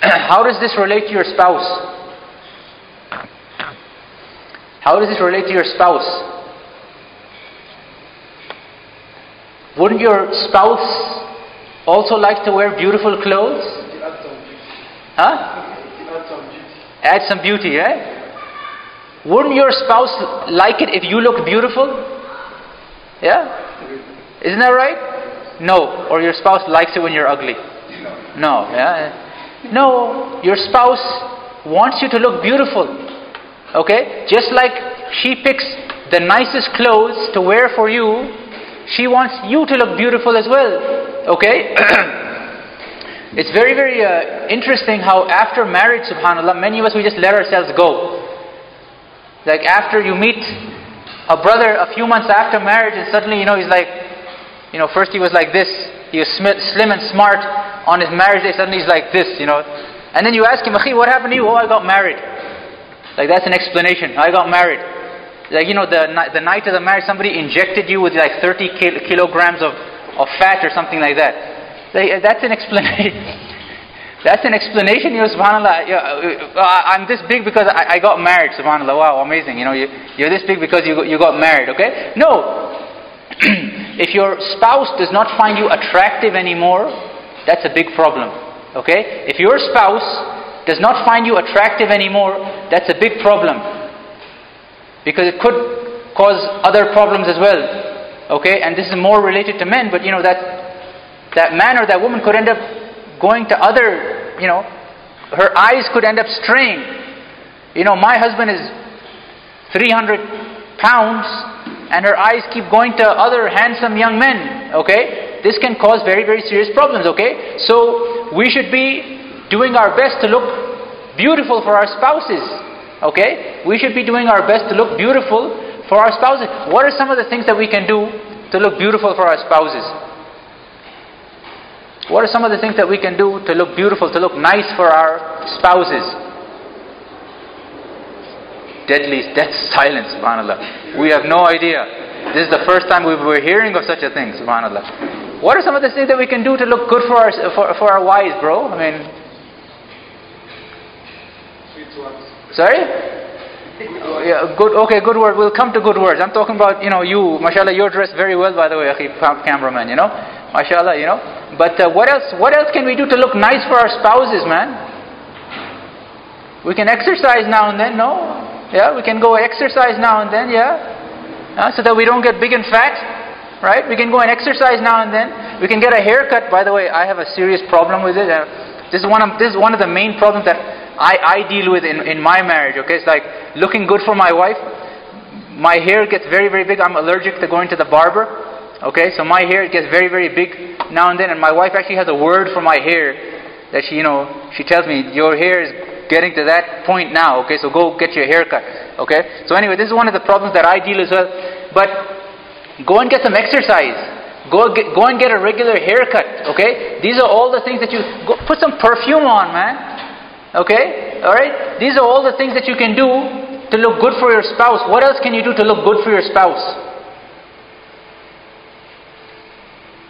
How does this relate to your spouse? How does this relate to your spouse? Wouldn't your spouse also like to wear beautiful clothes? Huh? Add some beauty, eh? Wouldn't your spouse like it if you look beautiful? Yeah? Isn't that right? No. Or your spouse likes it when you're ugly? No. Yeah? No. Your spouse wants you to look beautiful. Okay? Just like she picks the nicest clothes to wear for you, she wants you to look beautiful as well. Okay? it's very, very uh, interesting how after marriage, subhanAllah, many of us, we just let ourselves go. Like after you meet a brother a few months after marriage, and suddenly, you know, he's like, you know, first he was like this. He was slim and smart. On his marriage day, suddenly he's like this, you know. And then you ask him, Akhi, what happened to you? Oh, I got married. Like that's an explanation. I got married like you know the the night of the marriage somebody injected you with like 30 kilograms of, of fat or something like that like, that's an explanation That's an explanation, you know, subhanAllah. Uh, I'm this big because I, I got married, subhanAllah. Wow, amazing. You know, you, you're this big because you, you got married, okay? No. if your spouse does not find you attractive anymore, that's a big problem, okay? If your spouse does not find you attractive anymore, that's a big problem. Because it could cause other problems as well, okay? And this is more related to men, but you know, that, that man or that woman could end up going to other, you know, her eyes could end up straying. You know, my husband is 300 pounds and her eyes keep going to other handsome young men, okay? This can cause very, very serious problems, okay? So, we should be doing our best to look beautiful for our spouses, okay? We should be doing our best to look beautiful for our spouses. What are some of the things that we can do to look beautiful for our spouses? What are some of the things that we can do to look beautiful, to look nice for our spouses? Deadly, dead silence, subhanAllah. We have no idea. This is the first time we were hearing of such a thing, subhanAllah. What are some of the things that we can do to look good for our, for, for our wives, bro? I mean, sorry? Yeah, good. Okay, good word. We'll come to good words. I'm talking about you know you, mashallah. You're dressed very well, by the way, akhi, cameraman. You know, mashallah. You know. But uh, what else? What else can we do to look nice for our spouses, man? We can exercise now and then, no? Yeah, we can go exercise now and then, yeah? Uh, so that we don't get big and fat, right? We can go and exercise now and then. We can get a haircut. By the way, I have a serious problem with it. Uh, this is one of this is one of the main problems that I, I deal with in, in my marriage. Okay, it's like looking good for my wife. My hair gets very very big. I'm allergic to going to the barber. Okay, so my hair gets very, very big now and then, and my wife actually has a word for my hair that she, you know, she tells me, your hair is getting to that point now, okay, so go get your hair cut, okay? So anyway, this is one of the problems that I deal with. Well. But go and get some exercise. Go, get, go and get a regular haircut, okay? These are all the things that you, go, put some perfume on, man, okay? Alright? These are all the things that you can do to look good for your spouse. What else can you do to look good for your spouse?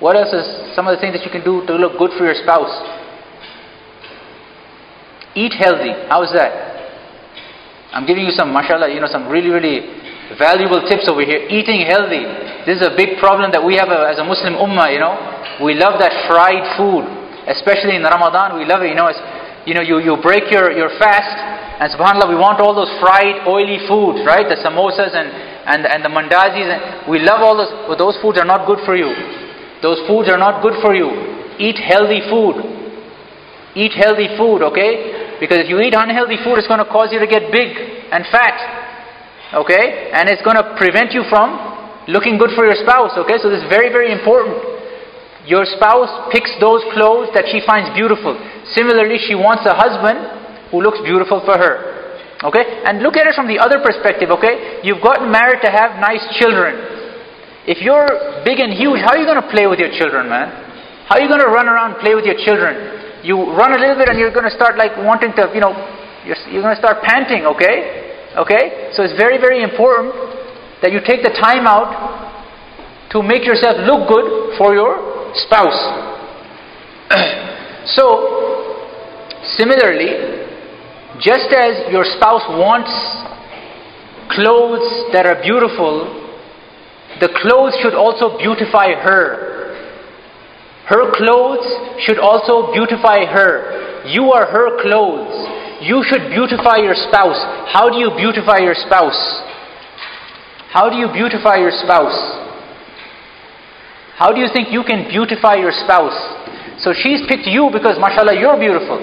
What else is some of the things that you can do to look good for your spouse? Eat healthy. How is that? I'm giving you some, mashallah, you know, some really, really valuable tips over here. Eating healthy. This is a big problem that we have as a Muslim ummah, you know. We love that fried food, especially in Ramadan. We love it, you know. It's, you know, you, you break your, your fast, and subhanAllah, we want all those fried, oily foods, right? The samosas and, and, and the mandazis. And we love all those, but those foods are not good for you. Those foods are not good for you. Eat healthy food. Eat healthy food, okay? Because if you eat unhealthy food, it's going to cause you to get big and fat. Okay? And it's going to prevent you from looking good for your spouse. Okay? So this is very, very important. Your spouse picks those clothes that she finds beautiful. Similarly, she wants a husband who looks beautiful for her. Okay? And look at it from the other perspective, okay? You've gotten married to have nice children. If you're big and huge, how are you going to play with your children, man? How are you going to run around and play with your children? You run a little bit and you're going to start like wanting to, you know, you're, you're going to start panting, okay? Okay? So it's very, very important that you take the time out to make yourself look good for your spouse. so, similarly, just as your spouse wants clothes that are beautiful the clothes should also beautify her. Her clothes should also beautify her. You are her clothes. You should beautify your spouse. How do you beautify your spouse? How do you beautify your spouse? How do you think you can beautify your spouse? So she's picked you because, mashallah, you're beautiful.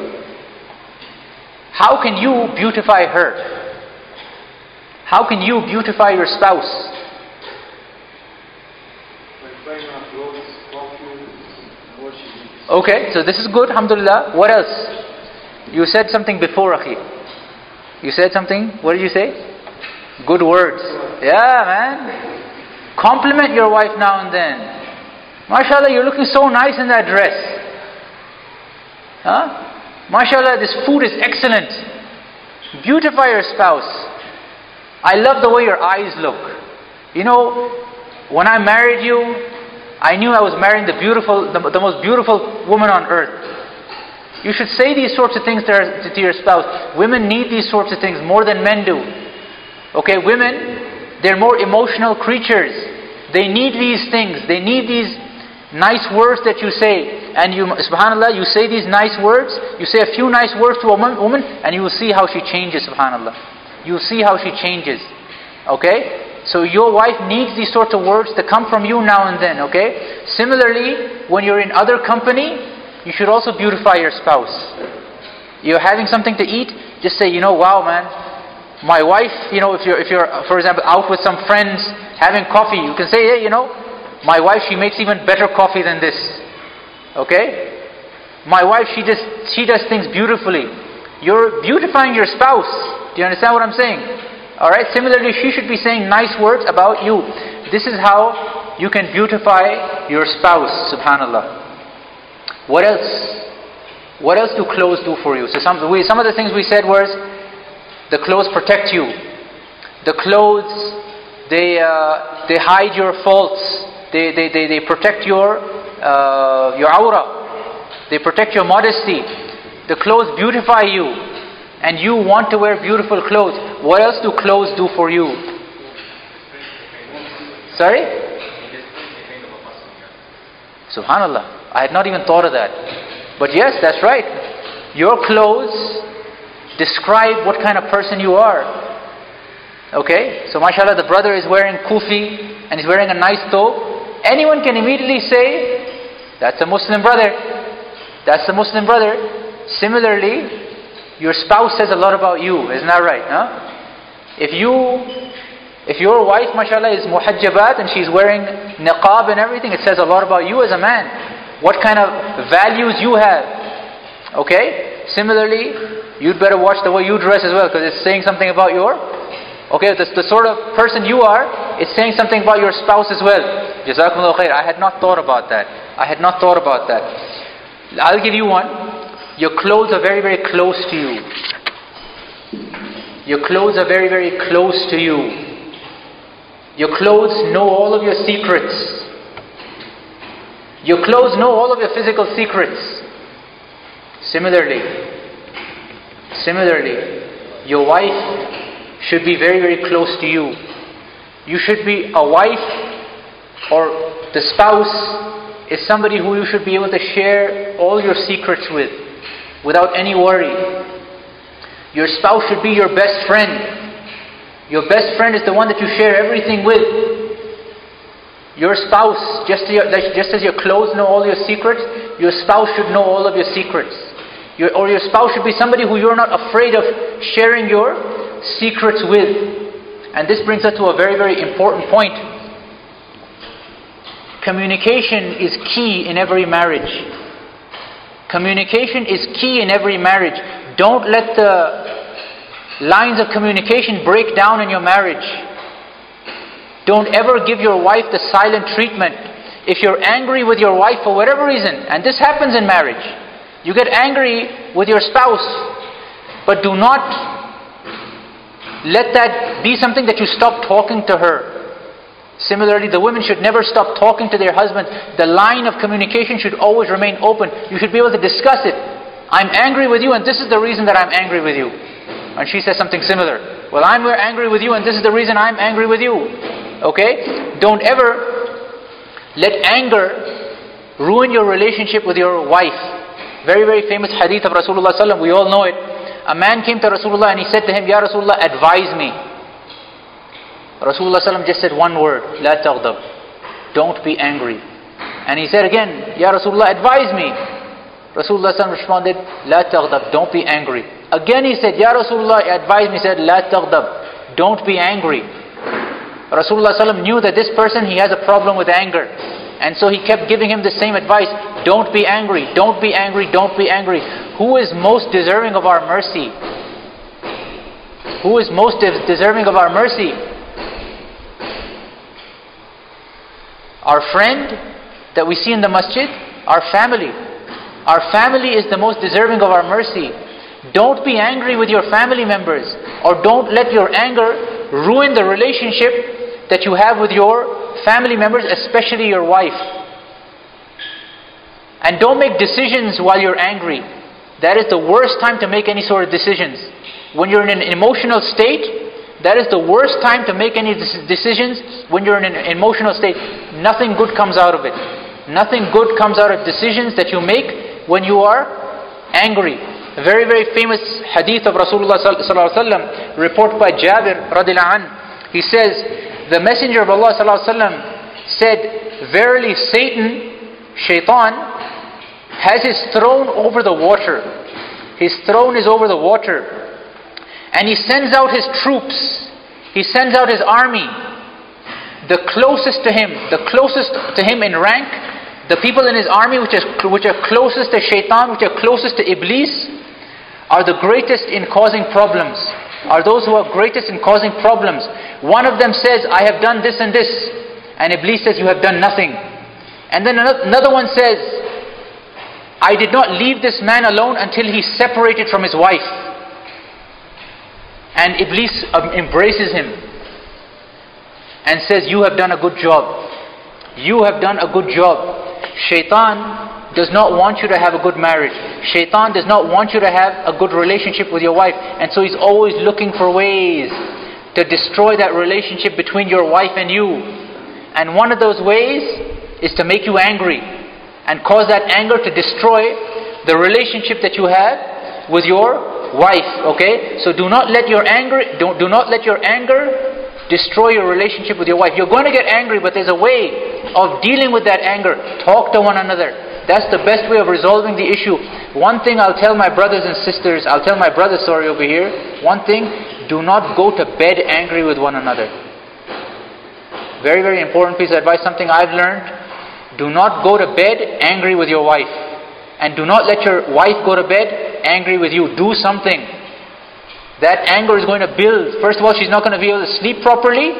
How can you beautify her? How can you beautify your spouse? Okay, so this is good, alhamdulillah. What else? You said something before, Akhi. You said something? What did you say? Good words. Yeah, man. Compliment your wife now and then. MashaAllah, you're looking so nice in that dress. Huh? MashaAllah, this food is excellent. Beautify your spouse. I love the way your eyes look. You know, when I married you, I knew I was marrying the beautiful, the, the most beautiful woman on earth. You should say these sorts of things to, to your spouse. Women need these sorts of things more than men do. Okay, women, they're more emotional creatures. They need these things. They need these nice words that you say. And you, subhanAllah, you say these nice words, you say a few nice words to a woman, and you will see how she changes, subhanAllah. You will see how she changes. Okay? So your wife needs these sorts of words to come from you now and then, okay? Similarly, when you're in other company, you should also beautify your spouse. You're having something to eat, just say, you know, wow, man, my wife, you know, if you're, if you're, for example, out with some friends having coffee, you can say, hey, you know, my wife, she makes even better coffee than this. Okay? My wife, she just, she does things beautifully. You're beautifying your spouse. Do you understand what I'm saying? Alright? Similarly, she should be saying nice words about you. This is how you can beautify your spouse, subhanAllah. What else? What else do clothes do for you? So some, we, some of the things we said was the clothes protect you. The clothes, they, uh, they hide your faults. They, they, they, they protect your, uh, your awrah. They protect your modesty. The clothes beautify you. And you want to wear beautiful clothes. What else do clothes do for you? Sorry? Subhanallah. I had not even thought of that. But yes, that's right. Your clothes describe what kind of person you are. Okay? So mashallah, the brother is wearing kufi and he's wearing a nice thobe. Anyone can immediately say, that's a Muslim brother. That's a Muslim brother. Similarly, your spouse says a lot about you. Isn't that right? Huh? If you if your wife, mashallah, is muhajjabat and she's wearing niqab and everything, it says a lot about you as a man what kind of values you have. Okay? Similarly, you'd better watch the way you dress as well because it's saying something about your. Okay, the, the sort of person you are, it's saying something about your spouse as well. Jazakumullah khair. I had not thought about that. I had not thought about that. I'll give you one. Your clothes are very, very close to you. Your clothes are very, very close to you. Your clothes know all of your secrets. Your clothes know all of your physical secrets. Similarly, similarly, your wife should be very, very close to you. You should be a wife or the spouse is somebody who you should be able to share all your secrets with without any worry. Your spouse should be your best friend. Your best friend is the one that you share everything with. Your spouse, just, as your clothes know all your secrets, your spouse should know all of your secrets. Your, or your spouse should be somebody who you're not afraid of sharing your secrets with. And this brings us to a very, very important point. Communication is key in every marriage. Communication is key in every marriage. Don't let the lines of communication break down in your marriage. Don't ever give your wife the silent treatment. If you're angry with your wife for whatever reason, and this happens in marriage, you get angry with your spouse, but do not let that be something that you stop talking to her. Similarly, the women should never stop talking to their husbands. The line of communication should always remain open. You should be able to discuss it. I'm angry with you, and this is the reason that I'm angry with you. And she says something similar. Well, I'm angry with you, and this is the reason I'm angry with you. Okay? Don't ever let anger ruin your relationship with your wife. Very, very famous hadith of Rasulullah we all know it. A man came to Rasulullah and he said to him, Ya Rasulullah, advise me. Rasulullah just said one word, La taghdab. Don't be angry. And he said again, Ya Rasulullah, advise me. Rasulullah responded, La taghdab. Don't be angry. Again he said, Ya Rasulullah, advise me. He said, La taghdab. Don't be angry. Rasulullah knew that this person, he has a problem with anger. And so he kept giving him the same advice. Don't be angry, don't be angry, don't be angry. Who is most deserving of our mercy? Who is most deserving of our mercy? Our friend that we see in the masjid? Our family. Our family is the most deserving of our mercy. Don't be angry with your family members or don't let your anger ruin the relationship that you have with your family members, especially your wife. And don't make decisions while you're angry. that is the worst time to make any sort of decisions. When you're in an emotional state, that is the worst time to make any decisions when you're in an emotional state. Nothing good comes out of it. Nothing good comes out of decisions that you make when you are angry. A very, very famous hadith of Rasulullah sallallahu reported by Jabir radiallahu anh. He says, the Messenger of Allah sallallahu said, Verily Satan, shaitan, has his throne over the water. His throne is over the water. And he sends out his troops. He sends out his army. The closest to him, the closest to him in rank, the people in his army which are, which are closest to shaitan, which are closest to Iblis, are the greatest in causing problems. Are those who are greatest in causing problems. One of them says, I have done this and this. And Iblis says, You have done nothing. And then another one says, I did not leave this man alone until he separated from his wife. And Iblis um, embraces him and says, You have done a good job. You have done a good job. Shaitan does not want you to have a good marriage. Shaitan does not want you to have a good relationship with your wife. And so he's always looking for ways to destroy that relationship between your wife and you. And one of those ways is to make you angry and cause that anger to destroy the relationship that you have with your wife, okay? So do not let your anger, do, do not let your anger destroy your relationship with your wife. You're going to get angry, but there's a way of dealing with that anger. Talk to one another. That's the best way of resolving the issue. One thing I'll tell my brothers and sisters, I'll tell my brother, sorry, over here. One thing, do not go to bed angry with one another. Very, very important piece of advice, something I've learned. Do not go to bed angry with your wife. And do not let your wife go to bed angry with you, do something. That anger is going to build. First of all, she's not going to be able to sleep properly.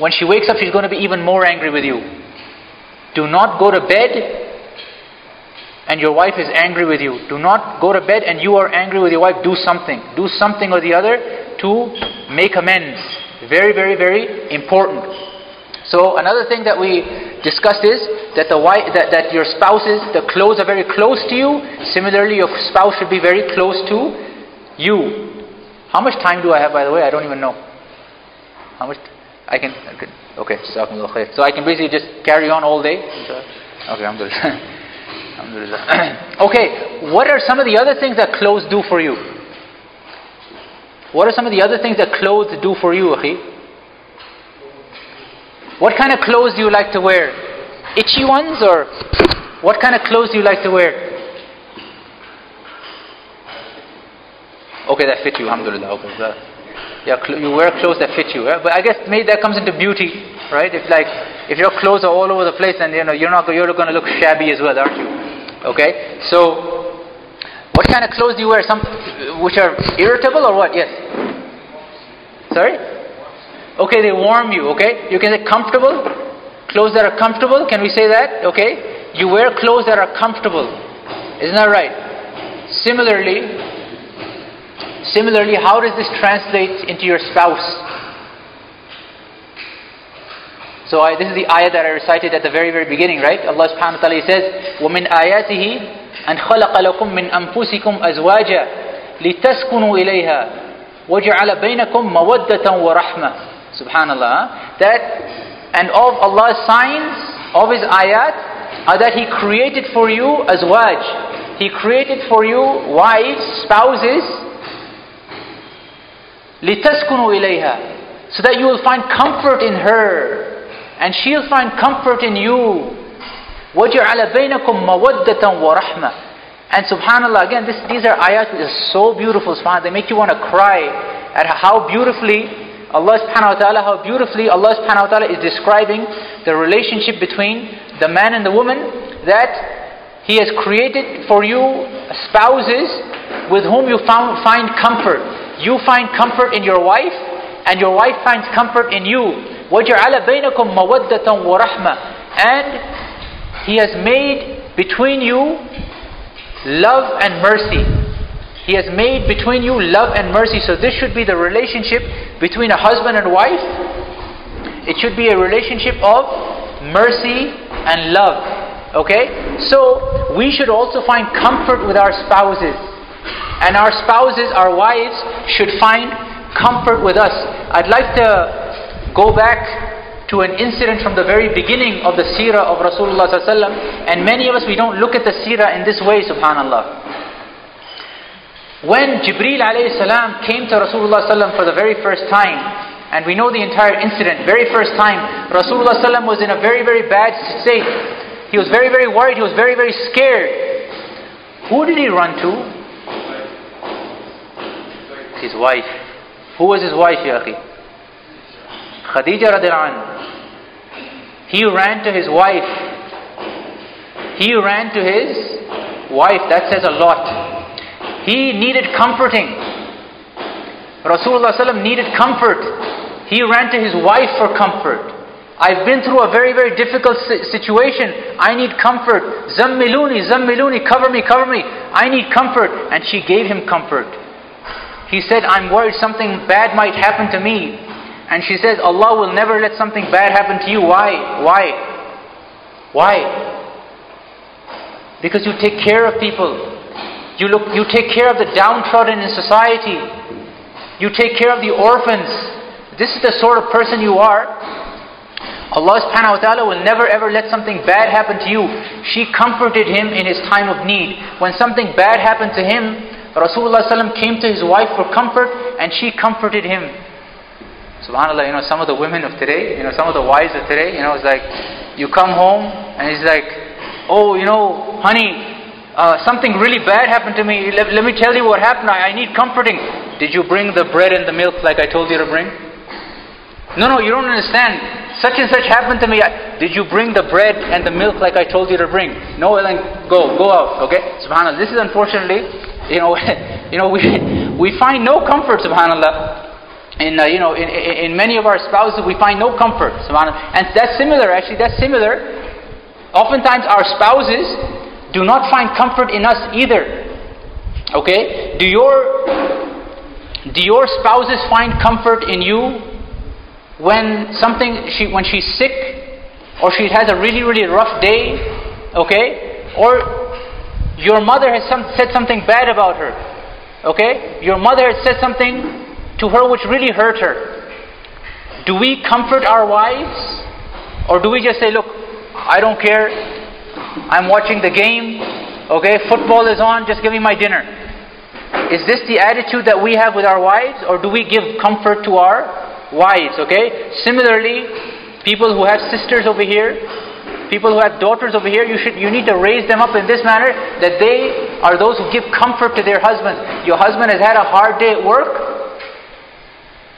When she wakes up, she's going to be even more angry with you. Do not go to bed and your wife is angry with you. Do not go to bed and you are angry with your wife. Do something. Do something or the other to make amends. Very, very, very important. So another thing that we discussed is that the wife, that, that your spouses, the clothes are very close to you. Similarly, your spouse should be very close to you. How much time do I have, by the way? I don't even know. How much? I can. I okay, so I can basically just carry on all day. Okay, alhamdulillah. alhamdulillah. okay, what are some of the other things that clothes do for you? What are some of the other things that clothes do for you, akhi? What kind of clothes do you like to wear? Itchy ones or what kind of clothes do you like to wear? Okay, that fit you, alhamdulillah. Okay, yeah, you wear clothes that fit you. But I guess maybe that comes into beauty, right? If like if your clothes are all over the place, then you know you're not you're going to look shabby as well, aren't you? Okay, so what kind of clothes do you wear? Some which are irritable or what? Yes. Sorry. Okay, they warm you, okay? You can say comfortable. Clothes that are comfortable, can we say that? Okay? You wear clothes that are comfortable. Isn't that right? Similarly, similarly, how does this translate into your spouse? So I, this is the ayah that I recited at the very, very beginning, right? Allah subhanahu wa ta'ala says, وَمِنْ آيَاتِهِ أَنْ خَلَقَ لَكُم مِّنْ أَنفُسِكُمْ أَزْوَاجًا لِتَسْكُنُوا إِلَيْهَا وَجَعَلَ بَيْنَكُم مَّوَدَّةً وَرَحْمَةً Subhanallah. That and of Allah's signs of His ayat are that He created for you azwaj. He created for you wives, spouses. لِتَسْكُنُوا إِلَيْهَا So that you will find comfort in her. And she'll find comfort in you. وَجَعَلَ بَيْنَكُمْ مَوَدَّةً وَرَحْمَةً And subhanAllah, again, this, these are ayat which are so beautiful, subhanAllah. They make you want to cry at how beautifully Allah subhanahu wa ta'ala, how beautifully Allah subhanahu wa ta'ala is describing the relationship between the man and the woman that He has created for you spouses with whom you found, find comfort. You find comfort in your wife and your wife finds comfort in you. وَجَعَلَ بَيْنَكُمْ مَوَدَّةً وَرَحْمَةً And He has made between you love and mercy. He has made between you love and mercy. So this should be the relationship between a husband and wife. It should be a relationship of mercy and love. Okay? So we should also find comfort with our spouses. And our spouses, our wives, should find comfort with us. I'd like to go back to an incident from the very beginning of the seerah of Rasulullah and many of us, we don't look at the seerah in this way, subhanAllah. When Jibreel alayhi salam came to Rasulullah for the very first time, and we know the entire incident, very first time, Rasulullah was in a very, very bad state. He was very, very worried, he was very, very scared. Who did he run to? His wife. Who was his wife, Yaqi? Khadija radiallahu He ran to his wife. He ran to his wife. That says a lot. He needed comforting. Rasulullah needed comfort. He ran to his wife for comfort. I've been through a very, very difficult situation. I need comfort. Zammiluni, zammiluni, cover me, cover me. I need comfort. And she gave him comfort. He said, I'm worried something bad might happen to me. And she says, Allah will never let something bad happen to you. Why? Why? Why? Because you take care of people. You, look, you take care of the downtrodden in society. You take care of the orphans. This is the sort of person you are. Allah subhanahu wa ta'ala will never ever let something bad happen to you. She comforted him in his time of need. When something bad happened to him, Rasulullah came to his wife for comfort and she comforted him. Subhanallah, you know, some of the women of today, you know, some of the wives of today, you know, it's like, you come home and it's like, oh, you know, honey, uh, something really bad happened to me. Let, let me tell you what happened. I, I need comforting. Did you bring the bread and the milk like I told you to bring? No, no, you don't understand. Such and such happened to me. Did you bring the bread and the milk like I told you to bring? No, then go, go out. Okay, Subhanallah. This is unfortunately, you know, you know, we we find no comfort, Subhanallah. In uh, you know, in, in many of our spouses, we find no comfort, Subhanallah. And that's similar. Actually, that's similar. Oftentimes, our spouses do not find comfort in us either. Okay? Do your do your spouses find comfort in you when something she when she's sick or she has a really really rough day? Okay? Or your mother has some, said something bad about her. Okay? Your mother has said something to her which really hurt her. Do we comfort our wives? Or do we just say, look, I don't care, I'm watching the game. Okay, football is on, just give me my dinner. Is this the attitude that we have with our wives, or do we give comfort to our wives? Okay, similarly, people who have sisters over here, people who have daughters over here, you should you need to raise them up in this manner that they are those who give comfort to their husbands. Your husband has had a hard day at work.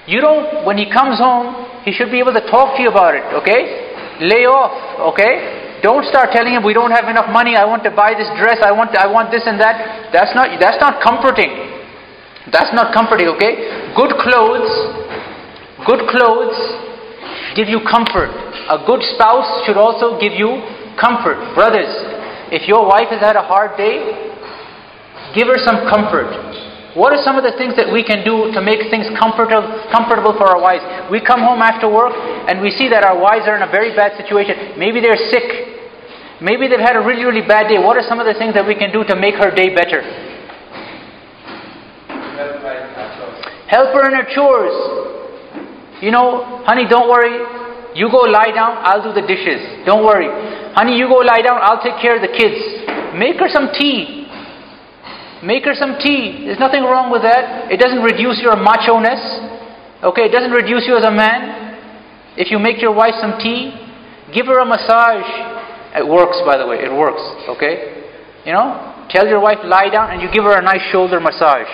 You don't, when he comes home, he should be able to talk to you about it, okay? Lay off, okay? Don't start telling him we don't have enough money. I want to buy this dress. I want I want this and that. That's not that's not comforting. That's not comforting. Okay. Good clothes, good clothes give you comfort. A good spouse should also give you comfort. Brothers, if your wife has had a hard day, give her some comfort. What are some of the things that we can do to make things comfortable, comfortable for our wives? We come home after work and we see that our wives are in a very bad situation. Maybe they're sick. Maybe they've had a really, really bad day. What are some of the things that we can do to make her day better? Help her in her chores. You know, honey, don't worry. You go lie down, I'll do the dishes. Don't worry. Honey, you go lie down, I'll take care of the kids. Make her some tea. Make her some tea. There's nothing wrong with that. It doesn't reduce your macho ness. Okay, it doesn't reduce you as a man. If you make your wife some tea, give her a massage. It works, by the way. It works. Okay? You know, tell your wife lie down and you give her a nice shoulder massage.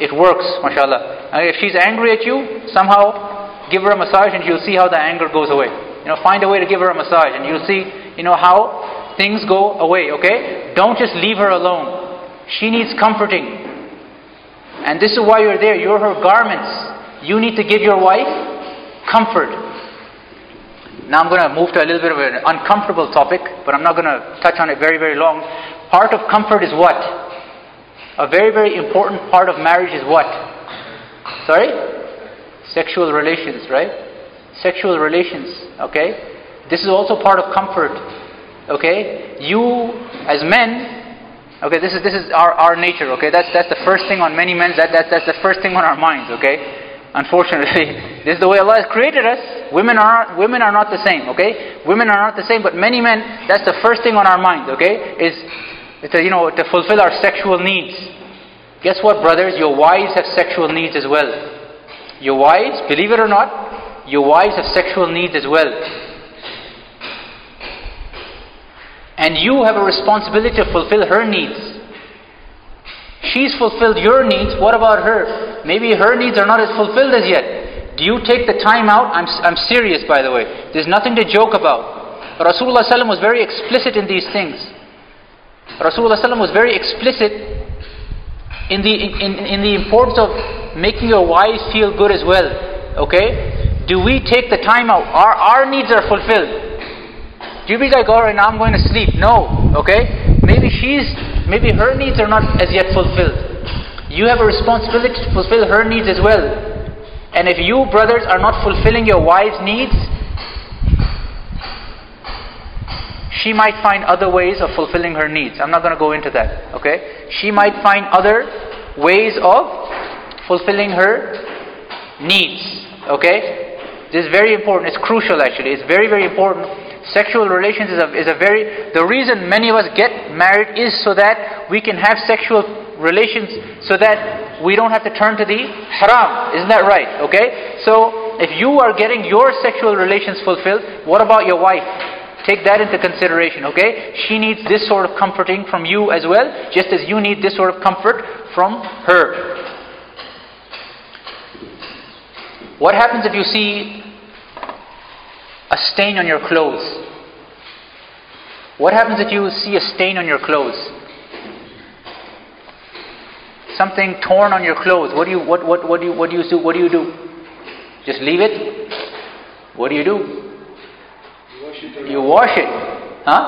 It works, mashallah. And if she's angry at you, somehow give her a massage and you'll see how the anger goes away. You know, find a way to give her a massage and you'll see, you know, how things go away, okay? Don't just leave her alone. She needs comforting. And this is why you're there. You're her garments. You need to give your wife comfort. Now I'm going to move to a little bit of an uncomfortable topic, but I'm not going to touch on it very, very long. Part of comfort is what? A very, very important part of marriage is what? Sorry? Sexual relations, right? Sexual relations, okay? This is also part of comfort, okay? You, as men, Okay, this is this is our, our nature. Okay, that's that's the first thing on many men. That, that that's the first thing on our minds. Okay, unfortunately, this is the way Allah has created us. Women are women are not the same. Okay, women are not the same. But many men, that's the first thing on our mind, Okay, is to you know to fulfill our sexual needs. Guess what, brothers? Your wives have sexual needs as well. Your wives, believe it or not, your wives have sexual needs as well. And you have a responsibility to fulfill her needs. She's fulfilled your needs, what about her? Maybe her needs are not as fulfilled as yet. Do you take the time out? I'm, I'm serious, by the way. There's nothing to joke about. Rasulullah was very explicit in these things. Rasulullah was very explicit in the, in, in the importance of making your wives feel good as well. Okay? Do we take the time out? Our, our needs are fulfilled. Do you be like, alright, now I'm going to sleep? No. Okay? Maybe she's, maybe her needs are not as yet fulfilled. You have a responsibility to fulfill her needs as well. And if you, brothers, are not fulfilling your wife's needs, she might find other ways of fulfilling her needs. I'm not going to go into that. Okay? She might find other ways of fulfilling her needs. Okay? This is very important. It's crucial actually. It's very, very important Sexual relations is a, is a very, the reason many of us get married is so that we can have sexual relations so that we don't have to turn to the haram. Isn't that right? Okay? So, if you are getting your sexual relations fulfilled, what about your wife? Take that into consideration, okay? She needs this sort of comforting from you as well, just as you need this sort of comfort from her. What happens if you see a stain on your clothes. What happens if you see a stain on your clothes? Something torn on your clothes. What do you what what what do you what do you do? What do you do? Just leave it? What do you do? You wash it. You wash it. Huh?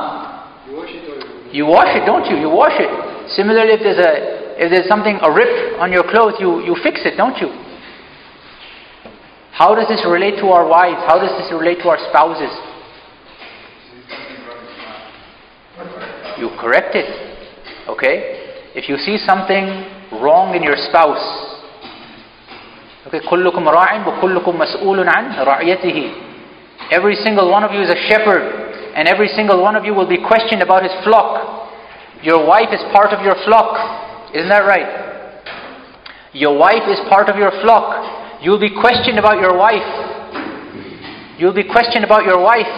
You wash it. You wash it, don't you? You wash it. Similarly, if there's a if there's something a rip on your clothes, you you fix it, don't you? How does this relate to our wives? How does this relate to our spouses? You correct it. Okay? If you see something wrong in your spouse, okay, كلكم راع وكلكم مسؤول عن رعيته. Every single one of you is a shepherd, and every single one of you will be questioned about his flock. Your wife is part of your flock. Isn't that right? Your wife is part of your flock. You'll be questioned about your wife. You'll be questioned about your wife.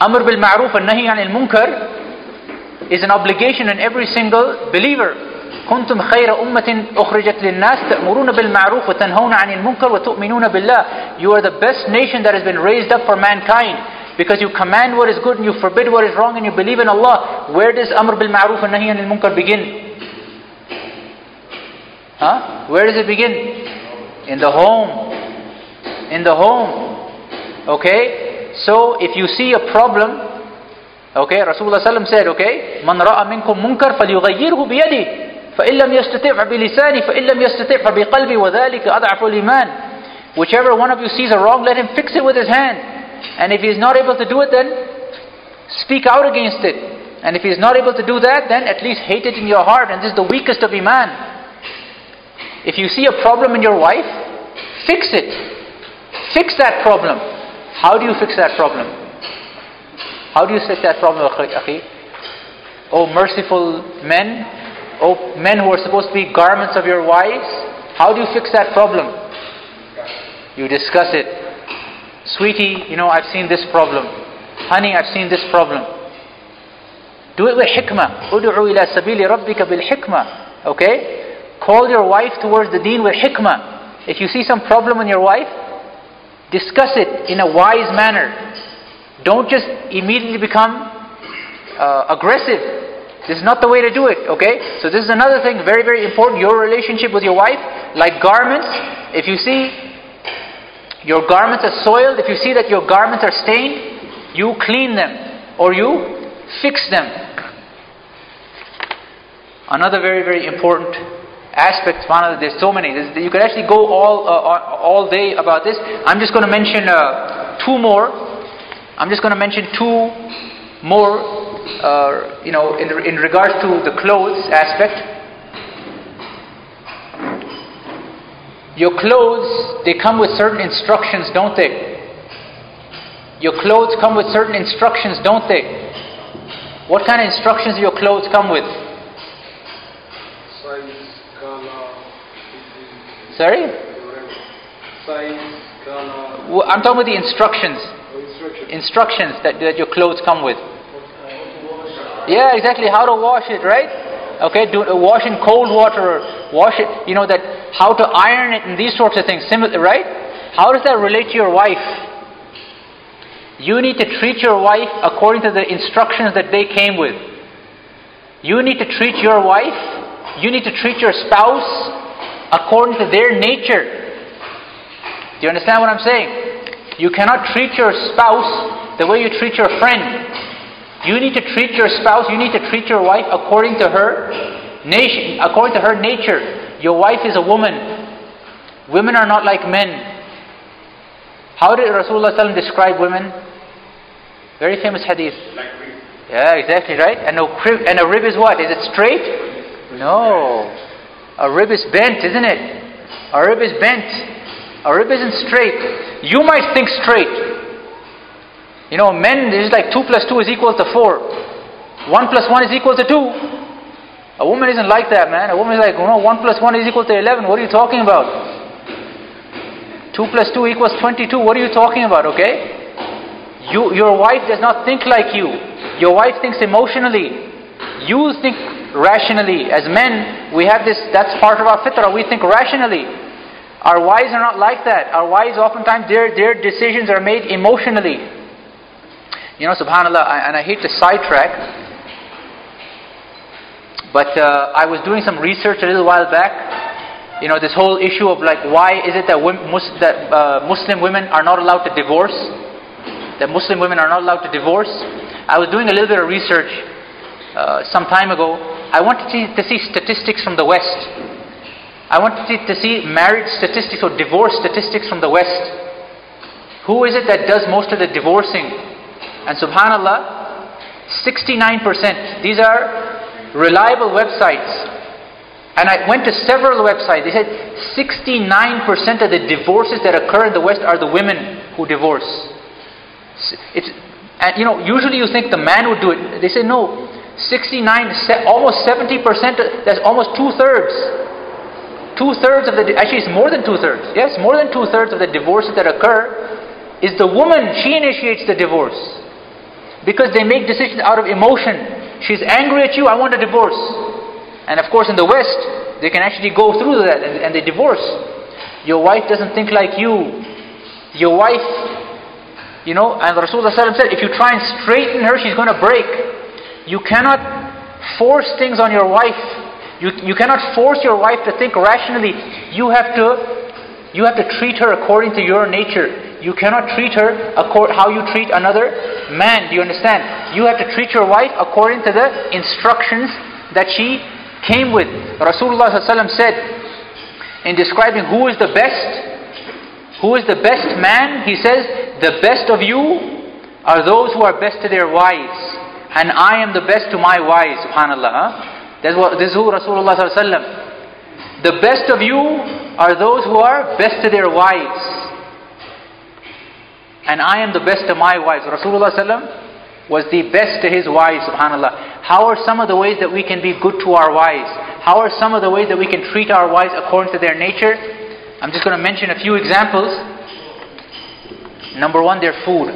Amr bil ma'ruf and nahi anil munkar is an obligation on every single believer. كنتم خير أمة أخرجت للناس تأمرون بالمعروف وتنهون عن المنكر وتؤمنون بالله. You are the best nation that has been raised up for mankind because you command what is good and you forbid what is wrong and you believe in Allah. Where does Amr bil ma'ruf and nahi anil munkar begin? Huh? Where does it begin? In the home. In the home. Okay? So if you see a problem, okay, Rasulullah said, okay, من رأى منكم منكر فليغيره بيده فإن لم يستطع فبلسانه فإن لم يستطع فبقلبه وذلك أضعف الإيمان Whichever one of you sees a wrong, let him fix it with his hand. And if he is not able to do it, then speak out against it. And if he is not able to do that, then at least hate it in your heart. And this is the weakest of Iman. If you see a problem in your wife, fix it. Fix that problem. How do you fix that problem? How do you fix that problem, akhi? Oh, merciful men, oh, men who are supposed to be garments of your wives, how do you fix that problem? You discuss it. Sweetie, you know, I've seen this problem. Honey, I've seen this problem. Do it with hikmah. Sabili rabbika bil. Okay? Call your wife towards the deen with hikmah. If you see some problem in your wife, discuss it in a wise manner. Don't just immediately become uh, aggressive. This is not the way to do it, okay? So, this is another thing very, very important. Your relationship with your wife, like garments, if you see your garments are soiled, if you see that your garments are stained, you clean them or you fix them. Another very, very important aspects. There's so many. There's, you could actually go all uh, all day about this. I'm just going to mention uh, two more. I'm just going to mention two more uh, you know, in, in regards to the clothes aspect, your clothes, they come with certain instructions, don't they? Your clothes come with certain instructions, don't they? What kind of instructions do your clothes come with? Sorry? Size, color, Well, I'm talking about the instructions. or. Instructions that, that your clothes come with. Uh, what to wash. Yeah, exactly. How to wash it, right? Okay, do, uh, wash in cold water, or wash it. You know that how to iron it and these sorts of things. Similar, right? How does that relate to your wife? You need to treat your wife according to the instructions that they came with. You need to treat your wife. You need to treat your spouse according to their nature. Do you understand what I'm saying? You cannot treat your spouse the way you treat your friend. You need to treat your spouse, you need to treat your wife according to her nation, according to her nature. Your wife is a woman. Women are not like men. How did Rasulullah ﷺ describe women? Very famous hadith. Like Yeah, exactly right. And a rib, and a rib is what? Is it straight? No. A rib is bent, isn't it? A rib is bent. A rib isn't straight. You might think straight. You know, men, it's like 2 plus 2 is equal to 4. 1 plus 1 is equal to 2. A woman isn't like that, man. A woman is like, you know, 1 plus 1 is equal to 11. What are you talking about? 2 plus 2 equals 22. What are you talking about, okay? You, your wife does not think like you. Your wife thinks emotionally. You think rationally. As men, we have this, that's part of our fitrah. We think rationally. Our wives are not like that. Our wives, oftentimes, their, their decisions are made emotionally. You know, subhanAllah, I, and I hate to sidetrack, but uh, I was doing some research a little while back. You know, this whole issue of like, why is it that, women, that uh, Muslim women are not allowed to divorce? That Muslim women are not allowed to divorce? I was doing a little bit of research uh, some time ago. I wanted to see, statistics from the West. I wanted to see, to see marriage statistics or divorce statistics from the West. Who is it that does most of the divorcing? And subhanAllah, 69%. These are reliable websites. And I went to several websites. They said 69% of the divorces that occur in the West are the women who divorce. It's, and you know, usually you think the man would do it. They say no. 69, almost 70%, that's almost two thirds. Two thirds of the, actually it's more than two thirds. Yes, more than two thirds of the divorces that occur is the woman, she initiates the divorce. Because they make decisions out of emotion. She's angry at you, I want a divorce. And of course in the West, they can actually go through that and, and they divorce. Your wife doesn't think like you. Your wife, you know, and Rasulullah said, if you try and straighten her, she's going to break. You cannot force things on your wife. You, you cannot force your wife to think rationally. You have to, you have to treat her according to your nature. You cannot treat her according how you treat another man. Do you understand? You have to treat your wife according to the instructions that she came with. Rasulullah said in describing who is the best, who is the best man, he says, the best of you are those who are best to their wives. And I am the best to my wives, subhanAllah. That's what, this is who Rasulullah. The best of you are those who are best to their wives. And I am the best to my wives. Rasulullah was the best to his wives, subhanAllah. How are some of the ways that we can be good to our wives? How are some of the ways that we can treat our wives according to their nature? I'm just going to mention a few examples. Number one, their food.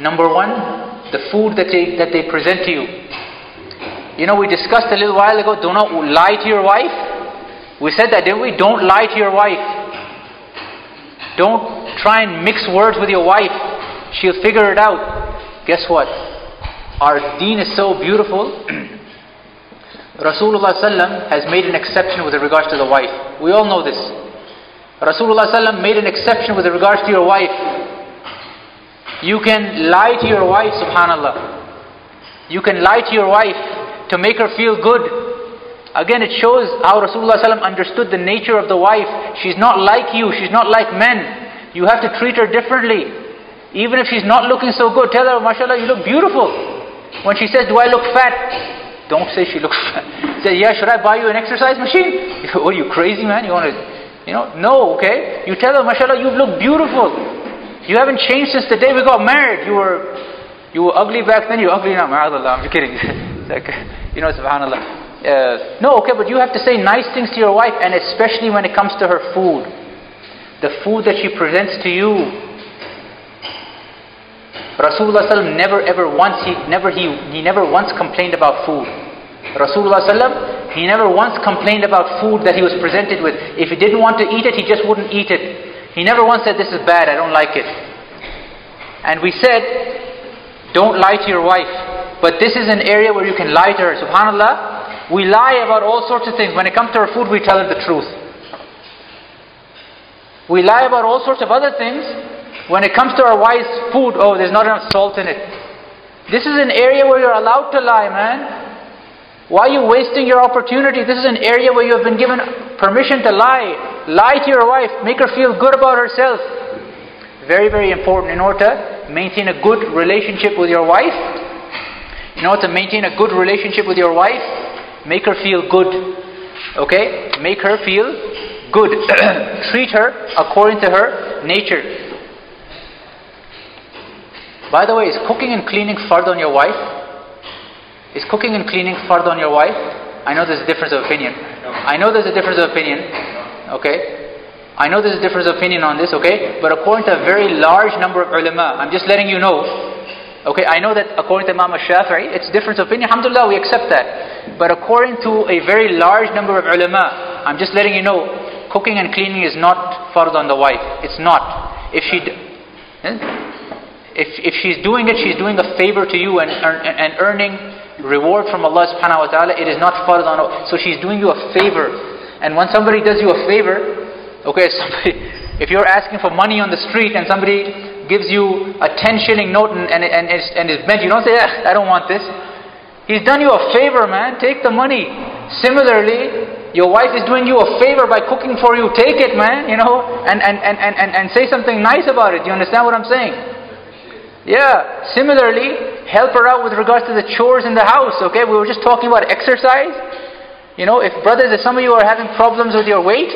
Number one, the food that they, that they present to you. You know, we discussed a little while ago, do not lie to your wife. We said that, didn't we? Don't lie to your wife. Don't try and mix words with your wife. She'll figure it out. Guess what? Our deen is so beautiful. Rasulullah ﷺ has made an exception with regards to the wife. We all know this. Rasulullah ﷺ made an exception with regards to your wife. You can lie to your wife, subhanAllah. You can lie to your wife to make her feel good. Again, it shows how Rasulullah ﷺ understood the nature of the wife. She's not like you, she's not like men. You have to treat her differently. Even if she's not looking so good, tell her, mashallah, you look beautiful. When she says, Do I look fat? Don't say she looks fat. Say, Yeah, should I buy you an exercise machine? are you crazy, man? You want to, you know? No, okay? You tell her, mashallah, you look beautiful. You haven't changed since the day we got married. You were, you were ugly back then, you're ugly now. Ma'adallah, I'm kidding. like, you know, subhanAllah. Uh, no, okay, but you have to say nice things to your wife, and especially when it comes to her food. The food that she presents to you, Rasulullah never ever once he never he he never once complained about food. Rasulullah he never once complained about food that he was presented with. If he didn't want to eat it, he just wouldn't eat it. He never once said this is bad, I don't like it. And we said, don't lie to your wife. But this is an area where you can lie to her. Subhanallah, we lie about all sorts of things. When it comes to our food, we tell her the truth. We lie about all sorts of other things, when it comes to our wife's food, oh, there's not enough salt in it. This is an area where you're allowed to lie, man. Why are you wasting your opportunity? This is an area where you have been given permission to lie. Lie to your wife. Make her feel good about herself. Very, very important in order to maintain a good relationship with your wife. In order to maintain a good relationship with your wife, make her feel good. Okay? Make her feel good. Treat her according to her nature. By the way, is cooking and cleaning fard on your wife? Is cooking and cleaning fard on your wife? I know there's a difference of opinion. I know there's a difference of opinion. Okay? I know there's a difference of opinion on this, okay? But according to a very large number of ulama, I'm just letting you know. Okay, I know that according to Imam Shafi'i, it's difference of opinion. Alhamdulillah, we accept that. But according to a very large number of ulama, I'm just letting you know, cooking and cleaning is not fard on the wife. It's not. If she... Eh? If, if she's doing it, she's doing a favor to you and, and earning reward from Allah subhanahu wa ta'ala. It is not fard on So she's doing you a favor. And when somebody does you a favor, okay, somebody, if you're asking for money on the street and somebody gives you a 10 shilling note and, and, and, is, and is bent, you don't say, ah, I don't want this. He's done you a favor, man. Take the money. Similarly, your wife is doing you a favor by cooking for you. Take it, man, you know, and, and, and, and, and say something nice about it. Do you understand what I'm saying? Yeah, similarly, help her out with regards to the chores in the house, okay? We were just talking about exercise. You know, if brothers, if some of you are having problems with your weight,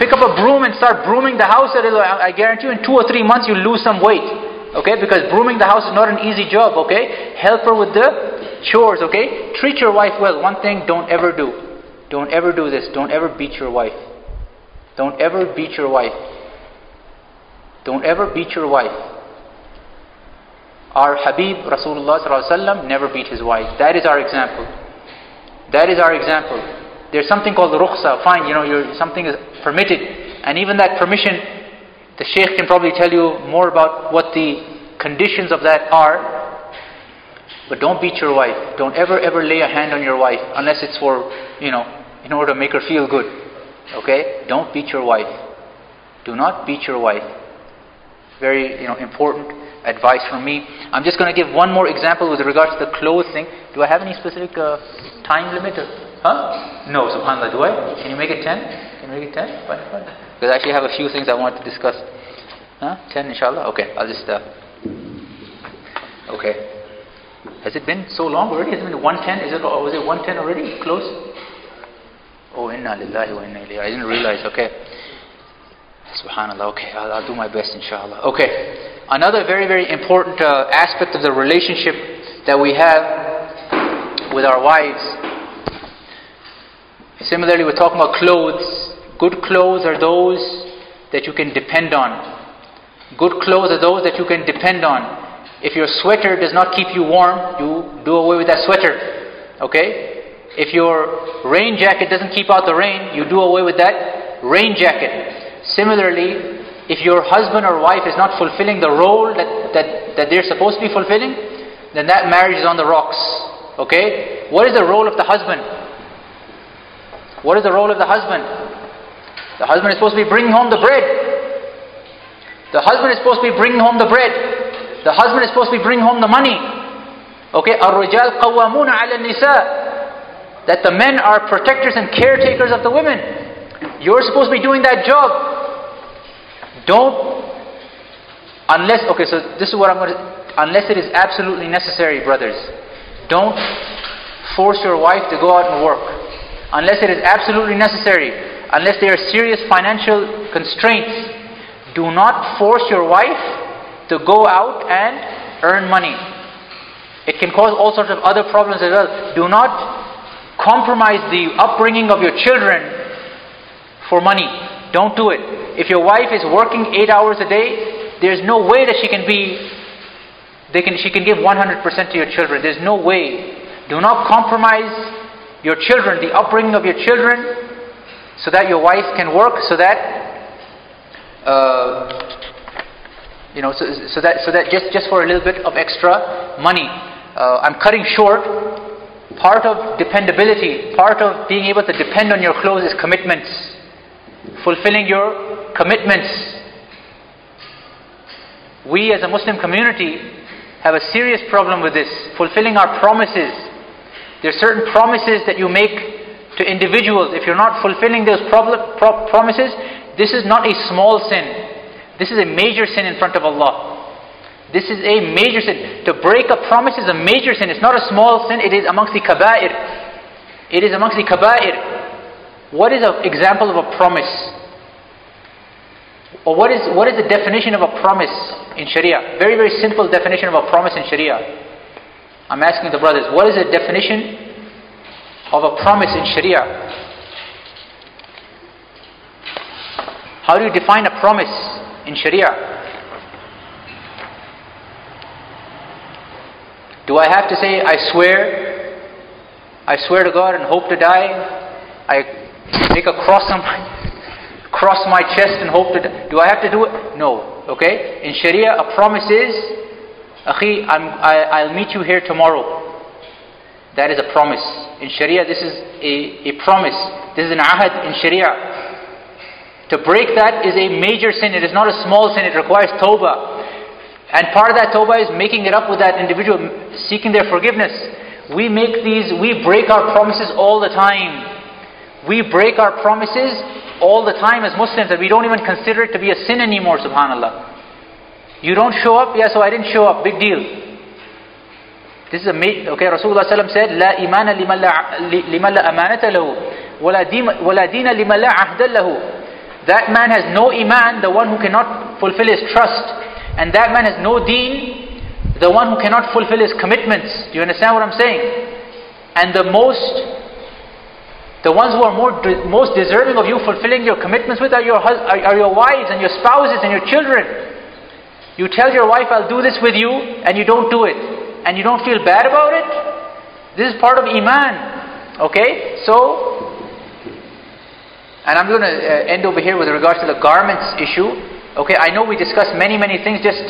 pick up a broom and start brooming the house a little. I guarantee you in two or three months you'll lose some weight. Okay? Because brooming the house is not an easy job, okay? Help her with the chores, okay? Treat your wife well. One thing don't ever do. Don't ever do this. Don't ever beat your wife. Don't ever beat your wife. Don't ever beat your wife. Our Habib Rasulullah never beat his wife. That is our example. That is our example. There's something called rukhsa. Fine, you know, something is permitted. And even that permission, the Shaykh can probably tell you more about what the conditions of that are. But don't beat your wife. Don't ever, ever lay a hand on your wife unless it's for, you know, in order to make her feel good. Okay? Don't beat your wife. Do not beat your wife. Very, you know, important advice from me. I'm just going to give one more example with regards to the clothes thing. Do I have any specific uh, time limit? Or, huh? No, subhanAllah. Do I? Can you make it 10? Can you make it 10? Fine, fine. Because I actually have a few things I want to discuss. Huh? 10 inshallah? Okay, I'll just. Uh, okay. Has it been so long already? Has it been 110? Is it, was it 110 already? Close? Oh, inna lillahi wa inna ilayhi. I didn't realize. Okay. Subhanallah. Okay, I'll, I'll do my best, inshallah. Okay. Another very, very important uh, aspect of the relationship that we have with our wives. Similarly, we're talking about clothes. Good clothes are those that you can depend on. Good clothes are those that you can depend on. If your sweater does not keep you warm, you do away with that sweater. Okay? If your rain jacket doesn't keep out the rain, you do away with that rain jacket. Similarly, if your husband or wife is not fulfilling the role that, that, that they're supposed to be fulfilling, then that marriage is on the rocks. Okay? What is the role of the husband? What is the role of the husband? The husband is supposed to be bringing home the bread. The husband is supposed to be bringing home the bread. The husband is supposed to be bringing home the money. Okay? الرجال قوامون على النساء That the men are protectors and caretakers of the women. You're supposed to be doing that job. Don't, unless, okay, so this is what I'm going to, unless it is absolutely necessary, brothers. Don't force your wife to go out and work unless it is absolutely necessary, unless there are serious financial constraints. Do not force your wife to go out and earn money. It can cause all sorts of other problems as well. Do not compromise the upbringing of your children for money. Don't do it. If your wife is working eight hours a day, there's no way that she can be, they can, she can give 100% to your children. There's no way. Do not compromise your children, the upbringing of your children, so that your wife can work, so that, uh, you know, so, so, that, so that just, just for a little bit of extra money. Uh, I'm cutting short. Part of dependability, part of being able to depend on your clothes is commitments. Fulfilling your commitments. We as a Muslim community have a serious problem with this. Fulfilling our promises. There are certain promises that you make to individuals. If you're not fulfilling those pro- pro- promises, this is not a small sin. This is a major sin in front of Allah. This is a major sin. To break a promise is a major sin. It's not a small sin, it is amongst the kaba'ir. It is amongst the kaba'ir. What is an example of a promise? Or what is, what is the definition of a promise in Sharia? Very, very simple definition of a promise in Sharia. I'm asking the brothers, what is the definition of a promise in Sharia? How do you define a promise in Sharia? Do I have to say, I swear, I swear to God and hope to die? I make a cross on my, cross my chest and hope die? Do I have to do it? No. Okay? In Sharia, a promise is, Akhi, I'm, I, I'll meet you here tomorrow. That is a promise. In Sharia, this is a, a promise. This is an ahad in Sharia. To break that is a major sin. It is not a small sin. It requires tawbah. And part of that tawbah is making it up with that individual, seeking their forgiveness. We make these, we break our promises all the time. We break our promises all the time as Muslims that we don't even consider it to be a sin anymore, subhanAllah. You don't show up, yeah, so I didn't show up, big deal. This is a okay. Rasulullah said, "La imana liman la amanata lahu, wala dina liman la ahda lahu." That man has no iman, the one who cannot fulfill his trust. And that man has no deen, the one who cannot fulfill his commitments. Do you understand what I'm saying? And the most, the ones who are more, most deserving of you fulfilling your commitments with are your, are your wives and your spouses and your children. You tell your wife, I'll do this with you, and you don't do it. And you don't feel bad about it. This is part of Iman. Okay? So, and I'm going to uh, end over here with regards to the garments issue. Okay, I know we discussed many, many things. Just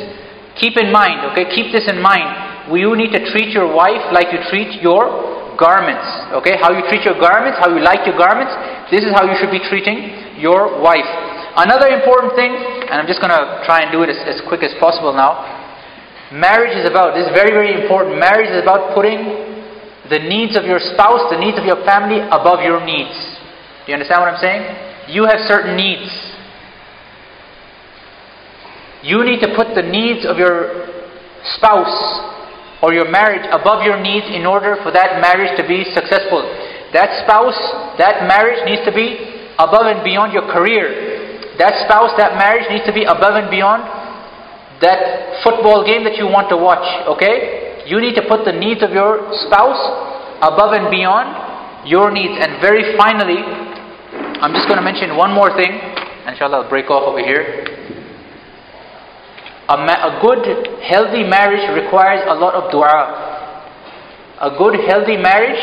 keep in mind, okay, keep this in mind. We you need to treat your wife like you treat your garments. Okay, how you treat your garments, how you like your garments, this is how you should be treating your wife. Another important thing, and I'm just going to try and do it as, as quick as possible now. Marriage is about, this is very, very important. Marriage is about putting the needs of your spouse, the needs of your family above your needs. Do you understand what I'm saying? You have certain needs. You need to put the needs of your spouse or your marriage above your needs in order for that marriage to be successful. That spouse, that marriage needs to be above and beyond your career. That spouse, that marriage needs to be above and beyond that football game that you want to watch, okay? You need to put the needs of your spouse above and beyond your needs. And very finally, I'm just going to mention one more thing. Inshallah, I'll break off over here. A, ma- a good, healthy marriage requires a lot of dua. A good, healthy marriage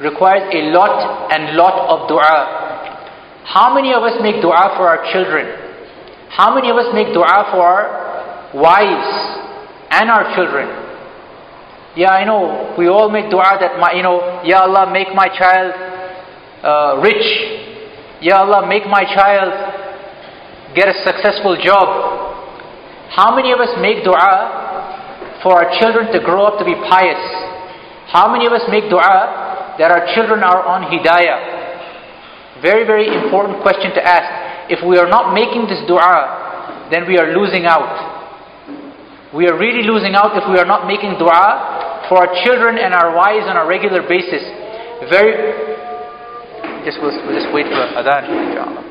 requires a lot and lot of dua. How many of us make dua for our children? How many of us make dua for our wives and our children? Yeah, I know. We all make dua that, my, you know, Ya Allah, make my child uh, rich. Ya Allah, make my child get a successful job. How many of us make dua for our children to grow up to be pious? How many of us make dua that our children are on hidayah? Very, very important question to ask. If we are not making this dua, then we are losing out. We are really losing out if we are not making dua for our children and our wives on a regular basis. Very. Just we'll, we'll just wait for adhan, inshallah.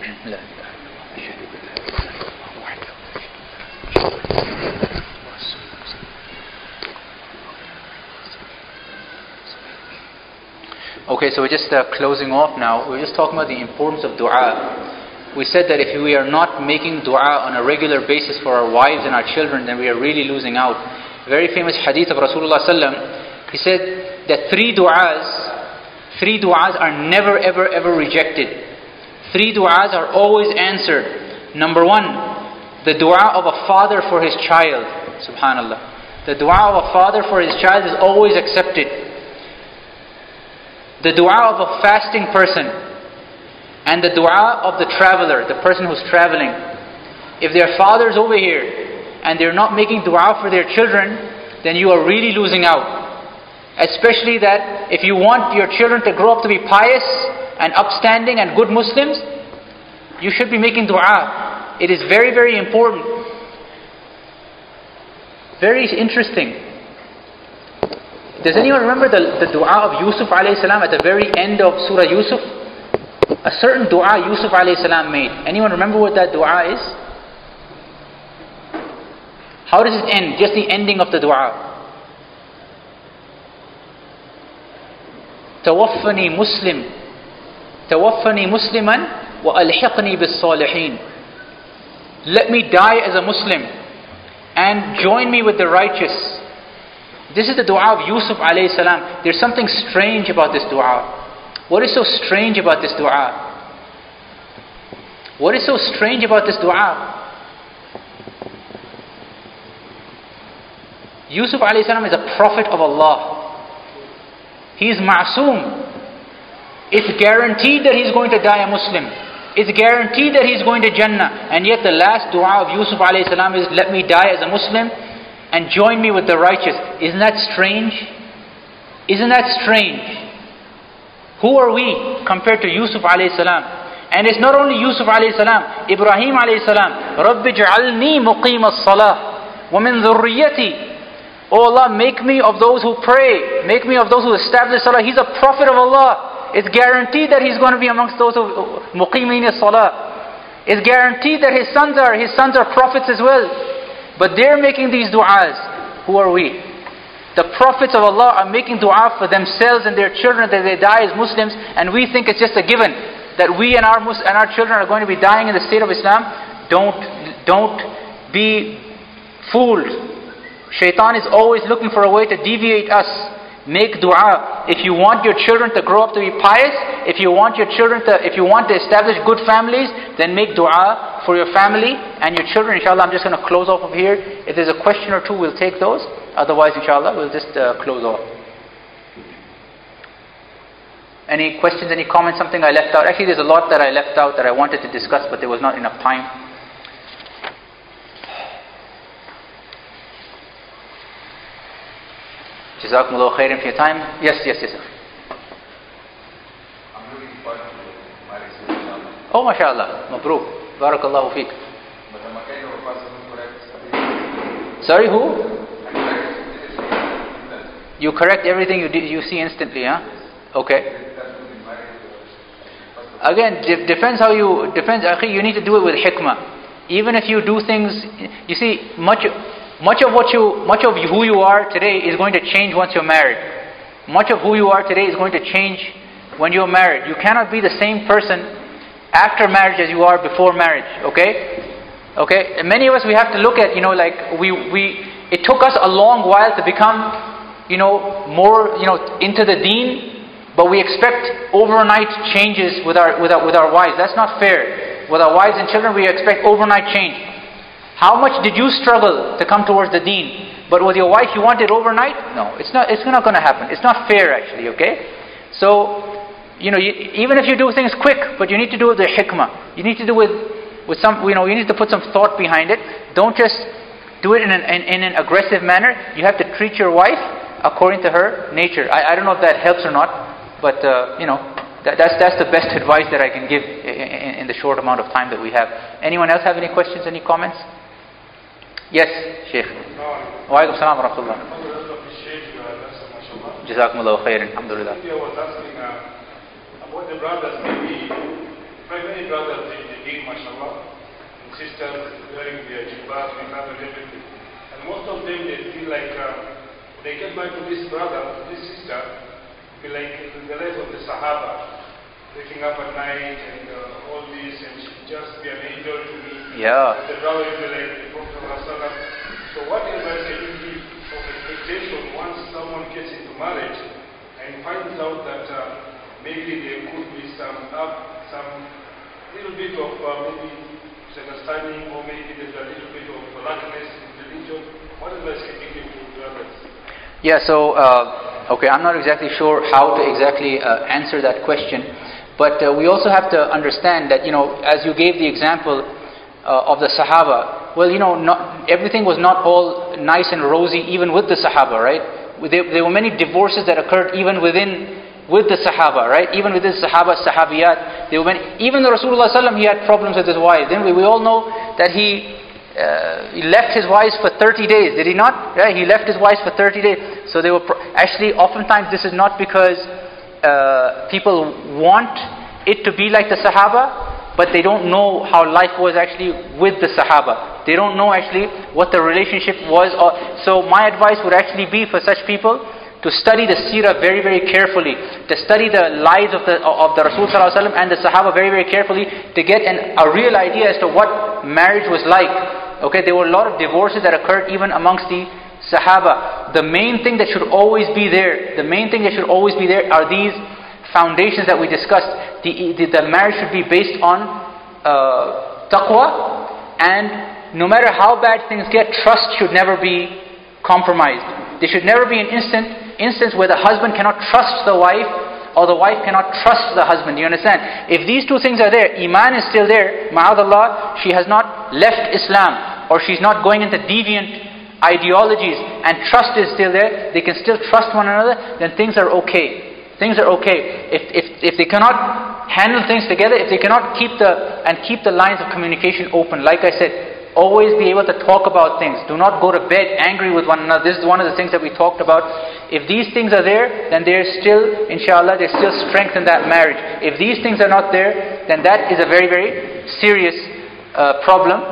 له Okay, so we're just uh, closing off now. We're just talking about the importance of dua. We said that if we are not making dua on a regular basis for our wives and our children, then we are really losing out. Very famous hadith of Rasulullah. He said that three du'as, three du'as are never ever ever rejected. Three du'as are always answered. Number one, the dua of a father for his child. Subhanallah. The dua of a father for his child is always accepted. The dua of a fasting person and the dua of the traveler, the person who's traveling. If their father's over here and they're not making dua for their children, then you are really losing out. Especially that if you want your children to grow up to be pious and upstanding and good Muslims, you should be making dua. It is very, very important. Very interesting. Does anyone remember the, the dua of Yusuf alayhi salam at the very end of Surah Yusuf? A certain dua Yusuf alayhi salam made. Anyone remember what that dua is? How does it end? Just the ending of the dua. توفني مسلم توفني مسلما وألحقني بالصالحين Let me die as a Muslim and join me with the righteous. This is the dua of Yusuf alayhi salam. There's something strange about this dua. What is so strange about this dua? What is so strange about this dua? Yusuf alayhi salam is a prophet of Allah. He is ma'soom. It's guaranteed that he's going to die a Muslim. It's guaranteed that he's going to Jannah. And yet the last dua of Yusuf alayhi salam is, let me die as a Muslim and join me with the righteous. Isn't that strange? Isn't that strange? Who are we compared to Yusuf alayhi salam? And it's not only Yusuf alayhi salam, Ibrahim alayhi salam. رَبِّ اجْعَلْنِي مُقِيمَ الصَّلَاةِ وَمِن ذُرِّيَّتِي Oh Allah, make me of those who pray. Make me of those who establish salah. He's a prophet of Allah. It's guaranteed that he's going to be amongst those who muqimin salah. It's guaranteed that his sons are his sons are prophets as well. But they're making these du'as. Who are we? The prophets of Allah are making dua for themselves and their children that they die as Muslims, and we think it's just a given that we and our and our children are going to be dying in the state of Islam. Don't don't be fooled Shaitan is always looking for a way to deviate us. Make dua. If you want your children to grow up to be pious, if you want your children to, if you want to establish good families, then make dua for your family and your children. Inshallah, I'm just going to close off of here. If there's a question or two, we'll take those. Otherwise, inshallah, we'll just uh, close off. Any questions, any comments, something I left out? Actually, there's a lot that I left out that I wanted to discuss, but there was not enough time. Jazakumullah khairan for your time. Yes, yes, yes, sir. I'm looking forward to inshallah. Oh, mashallah. Barakallahu feek. But I'm a kind of a person who corrects Sorry, who? I correct everything You correct everything you, do, you see instantly, huh? Okay. that would be marriage. Again, de- depends how you, depends, akhi, you need to do it with hikmah. Even if you do things, you see, much, much of what you, much of who you are today is going to change once you're married. Much of who you are today is going to change when you're married. You cannot be the same person after marriage as you are before marriage, okay? Okay? And many of us, we have to look at, you know, like, we, we, it took us a long while to become, you know, more, you know, into the deen, but we expect overnight changes with our, with our, with our wives. That's not fair. With our wives and children, we expect overnight change. How much did you struggle to come towards the deen? But with your wife, you want it overnight? No, it's not, it's not going to happen. It's not fair, actually, okay? So, you know, you, even if you do things quick, but you need to do it with hikmah. You need to do it with, with some, you know, you need to put some thought behind it. Don't just do it in an, in, in an aggressive manner. You have to treat your wife according to her nature. I, I don't know if that helps or not, but, uh, you know, that, that's, that's the best advice that I can give in, in, the short amount of time that we have. Anyone else have any questions, any comments? Yes, Sheikh. Wa alaikum salam wa rahmatullah. Jazakumullah khairan. Alhamdulillah. Was asking uh, about the brothers, maybe many brothers in the deen, mashallah, and sisters wearing their jibas, and everything. And most of them, they feel like uh, they get married to this brother, to this sister, be like the rest of the Sahaba, waking up at night and uh, all this, and she just be an angel to me. Yeah. And the brother will the Prophet So what advice can you give of expectation once someone gets into marriage and finds out that uh, maybe there could be some up, some little bit of uh, maybe misunderstanding or maybe there's a little bit of lackness in the religion? What advice can you give to? Yeah, so, uh, okay, I'm not exactly sure how to exactly uh, answer that question. But uh, we also have to understand that, you know, as you gave the example uh, of the Sahaba, well, you know, not, everything was not all nice and rosy even with the Sahaba, right? There, there were many divorces that occurred even within with the Sahaba, right? Even within the Sahaba, Sahabiyat, there were many, even the Rasulullah he had problems with his wives. Then we, we all know that he uh, he left his wives for 30 days, did he not? Yeah, he left his wives for 30 days. So they were pro- actually, oftentimes, this is not because uh, people want it to be like the Sahaba, but they don't know how life was actually with the Sahaba. They don't know actually what the relationship was. So my advice would actually be for such people to study the seerah very, very carefully, to study the lives of the of the Rasul and the Sahaba very, very carefully, to get an, a real idea as to what marriage was like. Okay, there were a lot of divorces that occurred even amongst the Sahaba. The main thing that should always be there, the main thing that should always be there are these foundations that we discussed. The, the, the marriage should be based on uh, taqwa, and no matter how bad things get, trust should never be compromised. There should never be an instant instance where the husband cannot trust the wife or the wife cannot trust the husband. Do you understand? If these two things are there, Iman is still there, ma'adallah, she has not left Islam or she's not going into deviant ideologies and trust is still there, they can still trust one another, then things are okay. Things are okay. If, if, if they cannot handle things together, if they cannot keep the, and keep the lines of communication open, like I said, always be able to talk about things. Do not go to bed angry with one another. This is one of the things that we talked about. If these things are there, then there's still, inshallah, there's still strength in that marriage. If these things are not there, then that is a very, very serious uh, problem.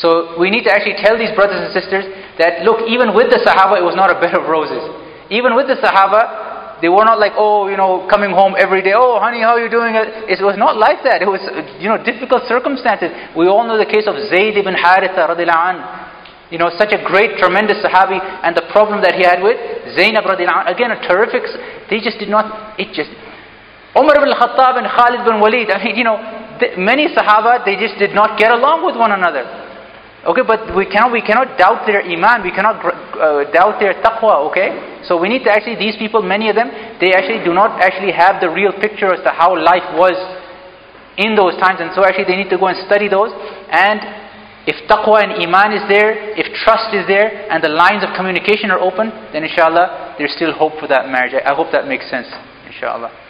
So we need to actually tell these brothers and sisters that look, even with the Sahaba, it was not a bed of roses. Even with the Sahaba, they were not like, oh, you know, coming home every day, oh, honey, how are you doing? It was not like that. It was, you know, difficult circumstances. We all know the case of Zayd ibn Haritha radiallahu anh. You know, such a great, tremendous Sahabi, and the problem that he had with Zainab radiallahu anh. Again, a terrific, they just did not, it just, Umar ibn Khattab and Khalid bin Walid, I mean, you know, many Sahaba, they just did not get along with one another. Okay, but we cannot, we cannot doubt their iman, we cannot uh, doubt their taqwa, okay? So we need to actually, these people, many of them, they actually do not actually have the real picture as to how life was in those times, and so actually they need to go and study those. And if taqwa and iman is there, if trust is there, and the lines of communication are open, then inshallah, there's still hope for that marriage. I hope that makes sense, inshallah.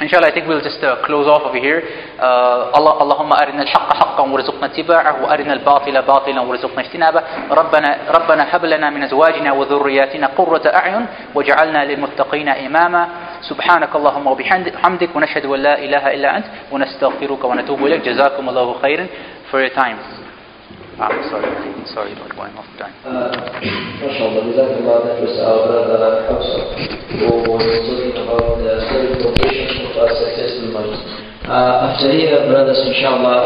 Inshallah, I think we'll just uh, close off over here. Uh, Allah, اللهم أرنا الحق حقا وارزقنا اتباعه وأرنا الباطل باطلا وارزقنا اجتنابه ربنا ربنا هب لنا من أزواجنا وذرياتنا قرة أعين واجعلنا للمتقين إماما سبحانك اللهم وبحمدك ونشهد أن لا إله إلا أنت ونستغفرك ونتوب إليك جزاكم الله خيرا for your time. Uh, uh, I'm sorry, sorry about off time. Jazakallah, that was our brother Hafsa, who was talking about the of. Uh, after here, brothers, inshallah,